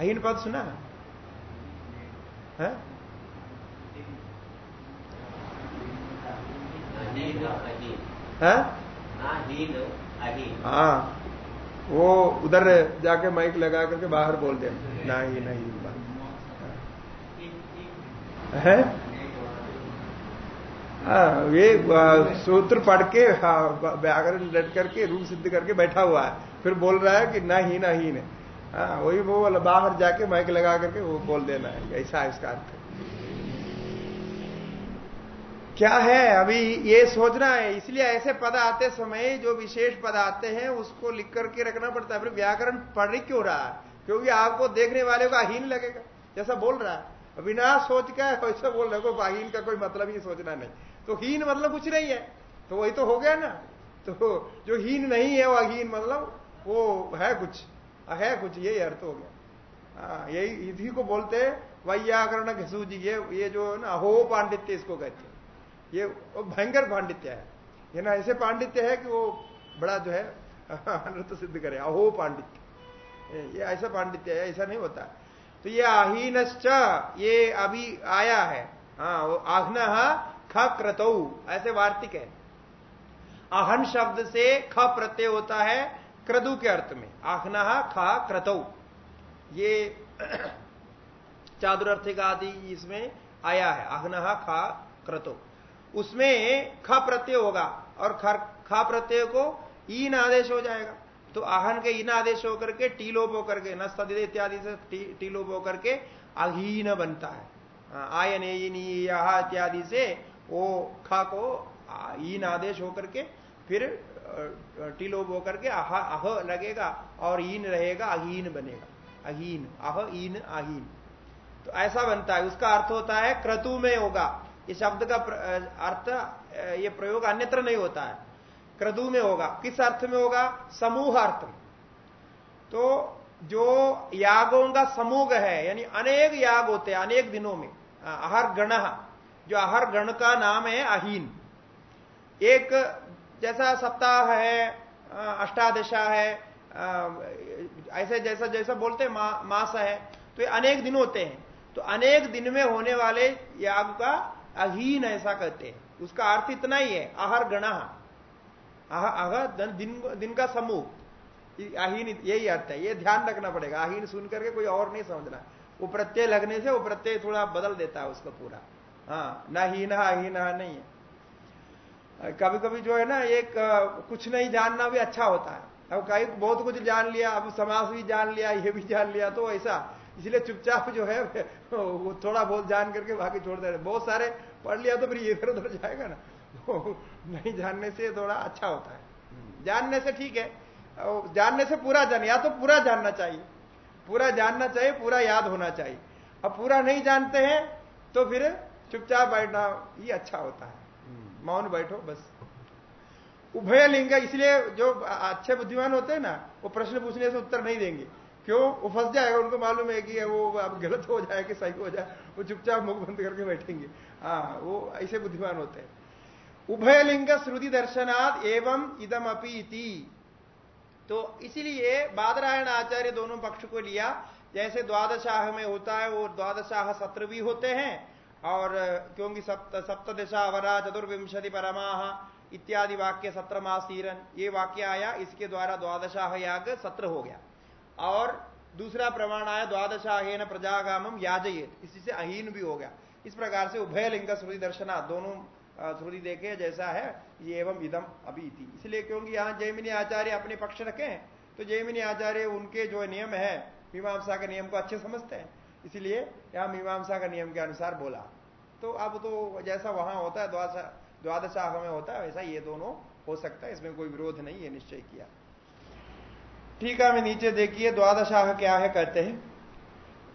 अहीन पद सुना? है? हाँ? वो उधर जाके माइक लगा करके बाहर बोल दे। नहीं नहीं है हाँ, ये सूत्र पढ़ के हाँ, व्याकरण लट करके रूप सिद्ध करके बैठा हुआ है। फिर बोल रहा है कि ना ही ना ही ने। हाँ वही वो बोला बाहर जाके माइक लगा करके वो बोल देना है। ऐसा इसका अर्थ। क्या है? अभी ये सोचना है। इसलिए ऐसे पद आते समय जो विशेष पद आते हैं उसको लिख करके रखना पड़ता है। फिर व्याकरण पढ़ क्यों रहा है? क्योंकि आपको देखने वाले का हीन लगेगा। जैसा बोल रहा है। बिना सोच का वैसा बोल रहे को अहीन का कोई मतलब ही सोचना नहीं। तो हीन मतलब कुछ नहीं है। तो वही तो हो गया ना। तो जो हीन नहीं है वो अहीन मतलब वो है कुछ। है कुछ, यही अर्थ हो गया। हाँ यही इसी को बोलते वैयाकरण घसू जी, ये ये जो है ना, अहो पांडित्य इसको कहते हैं। ये भयंकर पांडित्य है। ये ना ऐसे पांडित्य है कि वो बड़ा जो है अनर्थ सिद्ध करे, अहो पांडित्य। ये ऐसा पांडित्य है, ऐसा नहीं होता। तो ये आहीनश्च ये अभी आया है। हाँ वो आघ्न ख क्रतौ ऐसे वार्तिक है। अहन शब्द से ख प्रत्यय होता है क्रदु के अर्थ में। आखना ख क्रतौ ये चादुरार्थिक आदि इसमें आया है। आघ्न खा क्रतो उसमें ख प्रत्यय होगा और ख प्रत्यय को ईन आदेश हो जाएगा। तो आहन के इन आदेश होकर के टीलोप होकर के न इत्यादि से टीलोप होकर के अहीन बनता है। हाँ, आयन इत्यादि से वो खा को ईन आदेश होकर के फिर टीलोप होकर के अह अह लगेगा और ईन रहेगा अहीन बनेगा। अहीन अह ईन अहीन। तो ऐसा बनता है। उसका अर्थ होता है क्रतु में होगा। इस शब्द का अर्थ ये प्रयोग अन्यत्र नहीं होता है। क्रदु में होगा। किस अर्थ में होगा? समूह अर्थ में। तो जो यागों का समूह है यानी अनेक याग होते हैं अनेक दिनों में आहार गण जो आहार गण का नाम है अहीन। एक जैसा सप्ताह है अष्टादशा है ऐसे जैसा जैसा बोलते हैं मा, मास है तो ये अनेक दिन होते हैं। तो अनेक दिन में होने वाले याग का अहीन ऐसा कहते हैं। उसका अर्थ इतना ही है आहर गण। आह दिन दिन का समूह। अहीन यही अर्थ है, ये ध्यान रखना पड़ेगा। अहीन सुन करके कोई और नहीं समझना। वो प्रत्यय लगने से वो प्रत्यय थोड़ा बदल देता है उसका पूरा। हाँ ना हीन अहीन नहीं है। कभी कभी जो है ना, एक, कुछ नहीं जानना भी अच्छा होता है। अब कहीं बहुत कुछ जान लिया, अब समाज भी जान लिया, ये भी जान लिया तो ऐसा। इसलिए चुपचाप जो है, वो थोड़ा बहुत जान करके बाकी छोड़ दे बहुत सारे पढ़ लिया तो फिर इधर उधर जाएगा ना। नहीं जानने से थोड़ा अच्छा होता है। जानने से ठीक है। जानने से पूरा जान, या तो पूरा जानना चाहिए। पूरा जानना चाहिए, पूरा याद होना चाहिए। अब पूरा नहीं जानते हैं तो फिर चुपचाप बैठना ही अच्छा होता है। मौन बैठो, बस। उभय लिंग, इसलिए जो अच्छे बुद्धिमान होते हैं ना, वो प्रश्न पूछने से उत्तर नहीं देंगे। क्यों? वो फंस जाएगा, उनको मालूम है कि वो अब गलत हो जाए, कि सही हो जाए, वो चुपचाप मुख बंद करके बैठेंगे। हाँ वो ऐसे बुद्धिमान होते हैं। उभय लिंग श्रुति दर्शनाद एवं इदम अपी तो इसीलिए बादरायण आचार्य दोनों पक्ष को लिया। जैसे द्वादशाह में होता है, वो द्वादशाह सत्र भी होते हैं, और क्योंकि सप्त सप्तशा अवरा चतुर्विंशति परमाह इत्यादि वाक्य सत्र मासीरन ये वाक्य आया, इसके द्वारा द्वादशाह याग सत्र हो गया। और दूसरा प्रमाण आया, द्वादशाहेन प्रजागामम याजयेत, इसी से अहीन भी हो गया। इस प्रकार से उभय लिंग श्रुति दर्शना दोनों श्रुति देखे, जैसा है, ये एवं इदम अभी थी इसलिए क्योंकि यहाँ जयमिनी आचार्य अपने पक्ष रखे तो जयमिनी आचार्य उनके जो नियम है, मीमांसा के नियम को अच्छे समझते हैं। इसलिए यहाँ मीमांसा का नियम के अनुसार बोला। तो अब तो जैसा वहाँ होता है द्वादशाह में होता है, वैसा ये दोनों हो सकता है। इसमें कोई विरोध नहीं है, निश्चय किया। ठीक है में नीचे देखिए, द्वादशाह क्या है, कहते हैं।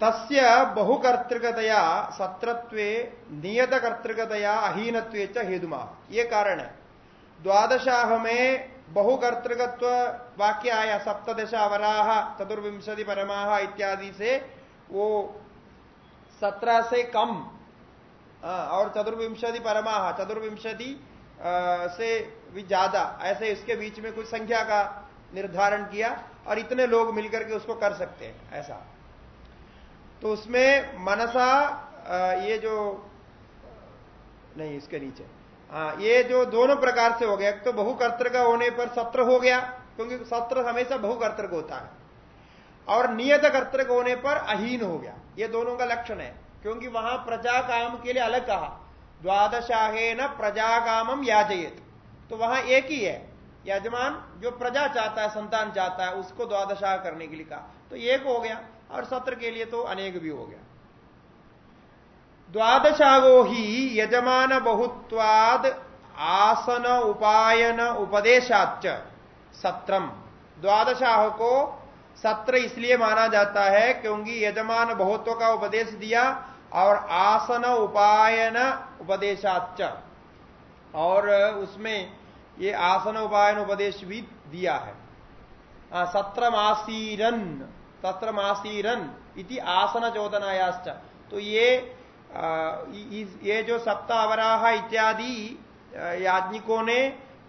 तस्य बहुकर्तृकतया सत्रत्वे नियत कर्तृकतया अहीनत्व हेदुमा ये कारण है। द्वादशाह में बहुकर्तृकत्व वाक्य आया सप्तशा वराह चतुर्विंशति परमाह इत्यादि से, वो सत्रह से कम और चतुर्विंशति परमाह, चतुर्विंशति से भी ज़्यादा, ऐसे इसके बीच में कुछ संख्या का निर्धारण किया, और इतने लोग मिलकर के उसको कर सकते हैं, ऐसा। तो उसमें मनसा ये जो, नहीं, इसके नीचे। हाँ ये जो दोनों प्रकार से हो गया, एक तो बहुकर्तर का होने पर सत्र हो गया, क्योंकि सत्र हमेशा बहुकर्तर होता है। और नियत कर्तक होने पर अहीन हो गया। ये दोनों का लक्षण है, क्योंकि वहाँ प्रजा काम के लिए अलग कहा। द्वादशाहे न प्रजा कामम याजयत। तो वहाँ एक ही है, यजमान जो प्रजा चाहता है, संतान चाहता है, उसको द्वादशाह करने के लिए कहा। तो एक हो गया। और सत्र के लिए तो अनेक भी हो गया। द्वादशागो ही यजमान बहुत्वाद आसन उपायन उपदेशाच सत्रम। द्वादशाह को सत्र इसलिए माना जाता है क्योंकि यजमान बहुत्व का उपदेश दिया और आसन उपायन उपदेशाच और उसमें ये आसन उपायन उपदेश भी दिया है। सत्रमासीरन सत्रमासीरन इति आसन चोदनायाश्च तो ये ये जो सप्तावराह इत्यादि याज्ञिकों ने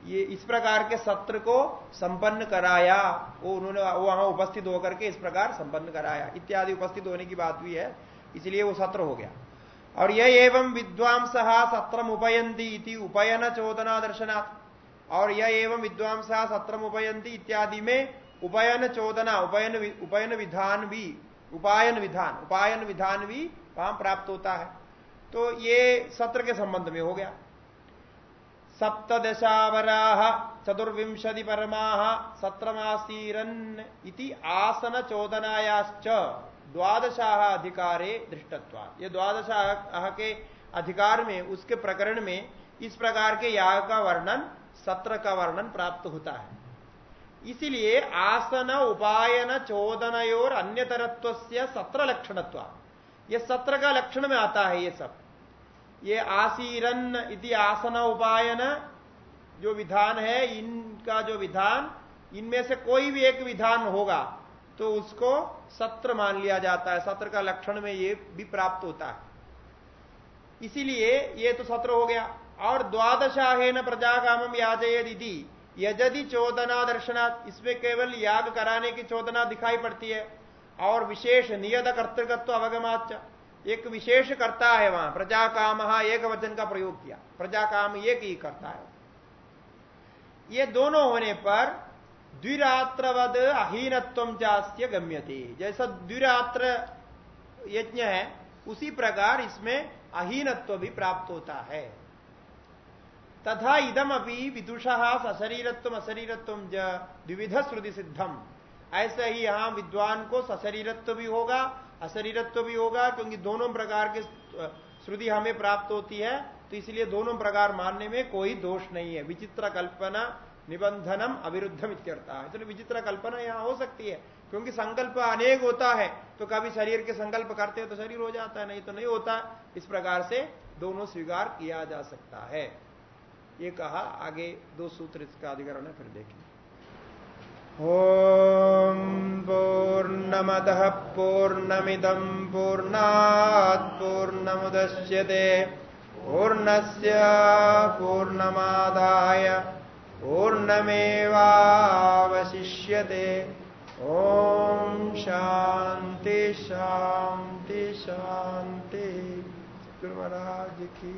ये इस प्रकार के सत्र को संपन्न कराया, वो उन्होंने वहाँ उपस्थित होकर के इस प्रकार संपन्न कराया। इत्यादि उपस्थित होने की बात भी है, इसलिए वो सत्र हो गया। और यह एवं विद्वांस सत्रम उपयंती इति उपयन चोदना दर्शनाथ और यह एवं विद्वांस सत्रम उपयंती इत्यादि में उपयन चोदना, उपयन उपयन विधान भी उपायन विधान उपायन विधान भी वहाँ प्राप्त होता है। तो ये सत्र के संबंध में हो गया। सप्तशावराह चतुर्विंशति परमा सत्रमासीरन आसन चोदनायाश्च द्वादशाह अधिकारे दृष्टत्वा ये द्वादशाह के अधिकार में, उसके प्रकरण में इस प्रकार के याग का वर्णन, सत्र का वर्णन प्राप्त होता है। इसीलिए आसन, उपायन चोदन चोदनयोर अन्य तरत्व से सत्र लक्षणत्व ये सत्र का लक्षण में आता है ये सब। ये आसीरन इति आसन, उपायन जो विधान है इनका जो विधान, इनमें से कोई भी एक विधान होगा तो उसको सत्र मान लिया जाता है। सत्र का लक्षण में ये भी प्राप्त होता है। इसीलिए ये तो सत्र हो गया। और द्वादशाहेन कामम याजयदी यजदि चोदना दर्शना, इसमें केवल याग कराने की चोदना दिखाई पड़ती है। और विशेष नियत कर्तृकत्व अवगमाच एक विशेष करता है वहाँ प्रजा काम एक वचन का प्रयोग किया। प्रजा काम एक ही करता है। ये दोनों होने पर द्विरात्रवद अहीनत्व जास्य गम्यते। जैसा द्विरात्र यज्ञ है, उसी प्रकार इसमें अहीनत्व भी प्राप्त होता है। तथा इदम अभी विदुषा सशरीरत्व अशरीरत्व द्विविध श्रुति सिद्धम ऐसे ही यहाँ विद्वान को सशरीरत्व भी होगा अशरीरत्व भी होगा, क्योंकि दोनों प्रकार की श्रुति हमें प्राप्त होती है तो इसलिए दोनों प्रकार मानने में कोई दोष नहीं है। विचित्र कल्पना निबंधनम अविरुद्धम इत्यर्था। है चलो विचित्र कल्पना यहाँ हो सकती है, क्योंकि संकल्प अनेक होता है तो कभी शरीर के संकल्प करते हैं तो शरीर हो जाता है, नहीं तो नहीं होता। इस प्रकार से दोनों स्वीकार किया जा सकता है। ये कहा, आगे दो सूत्र इसका अधिकरण है, फिर देखें। ॐ पूर्णमदः पूर्णमिदम् पूर्णात् पूर्णमुदश्यते पूर्णस्य पूर्णमादाय, पूर्णमेवावशिष्यते। ॐ शान्ति शांति शान्ति गुरुमहाराज की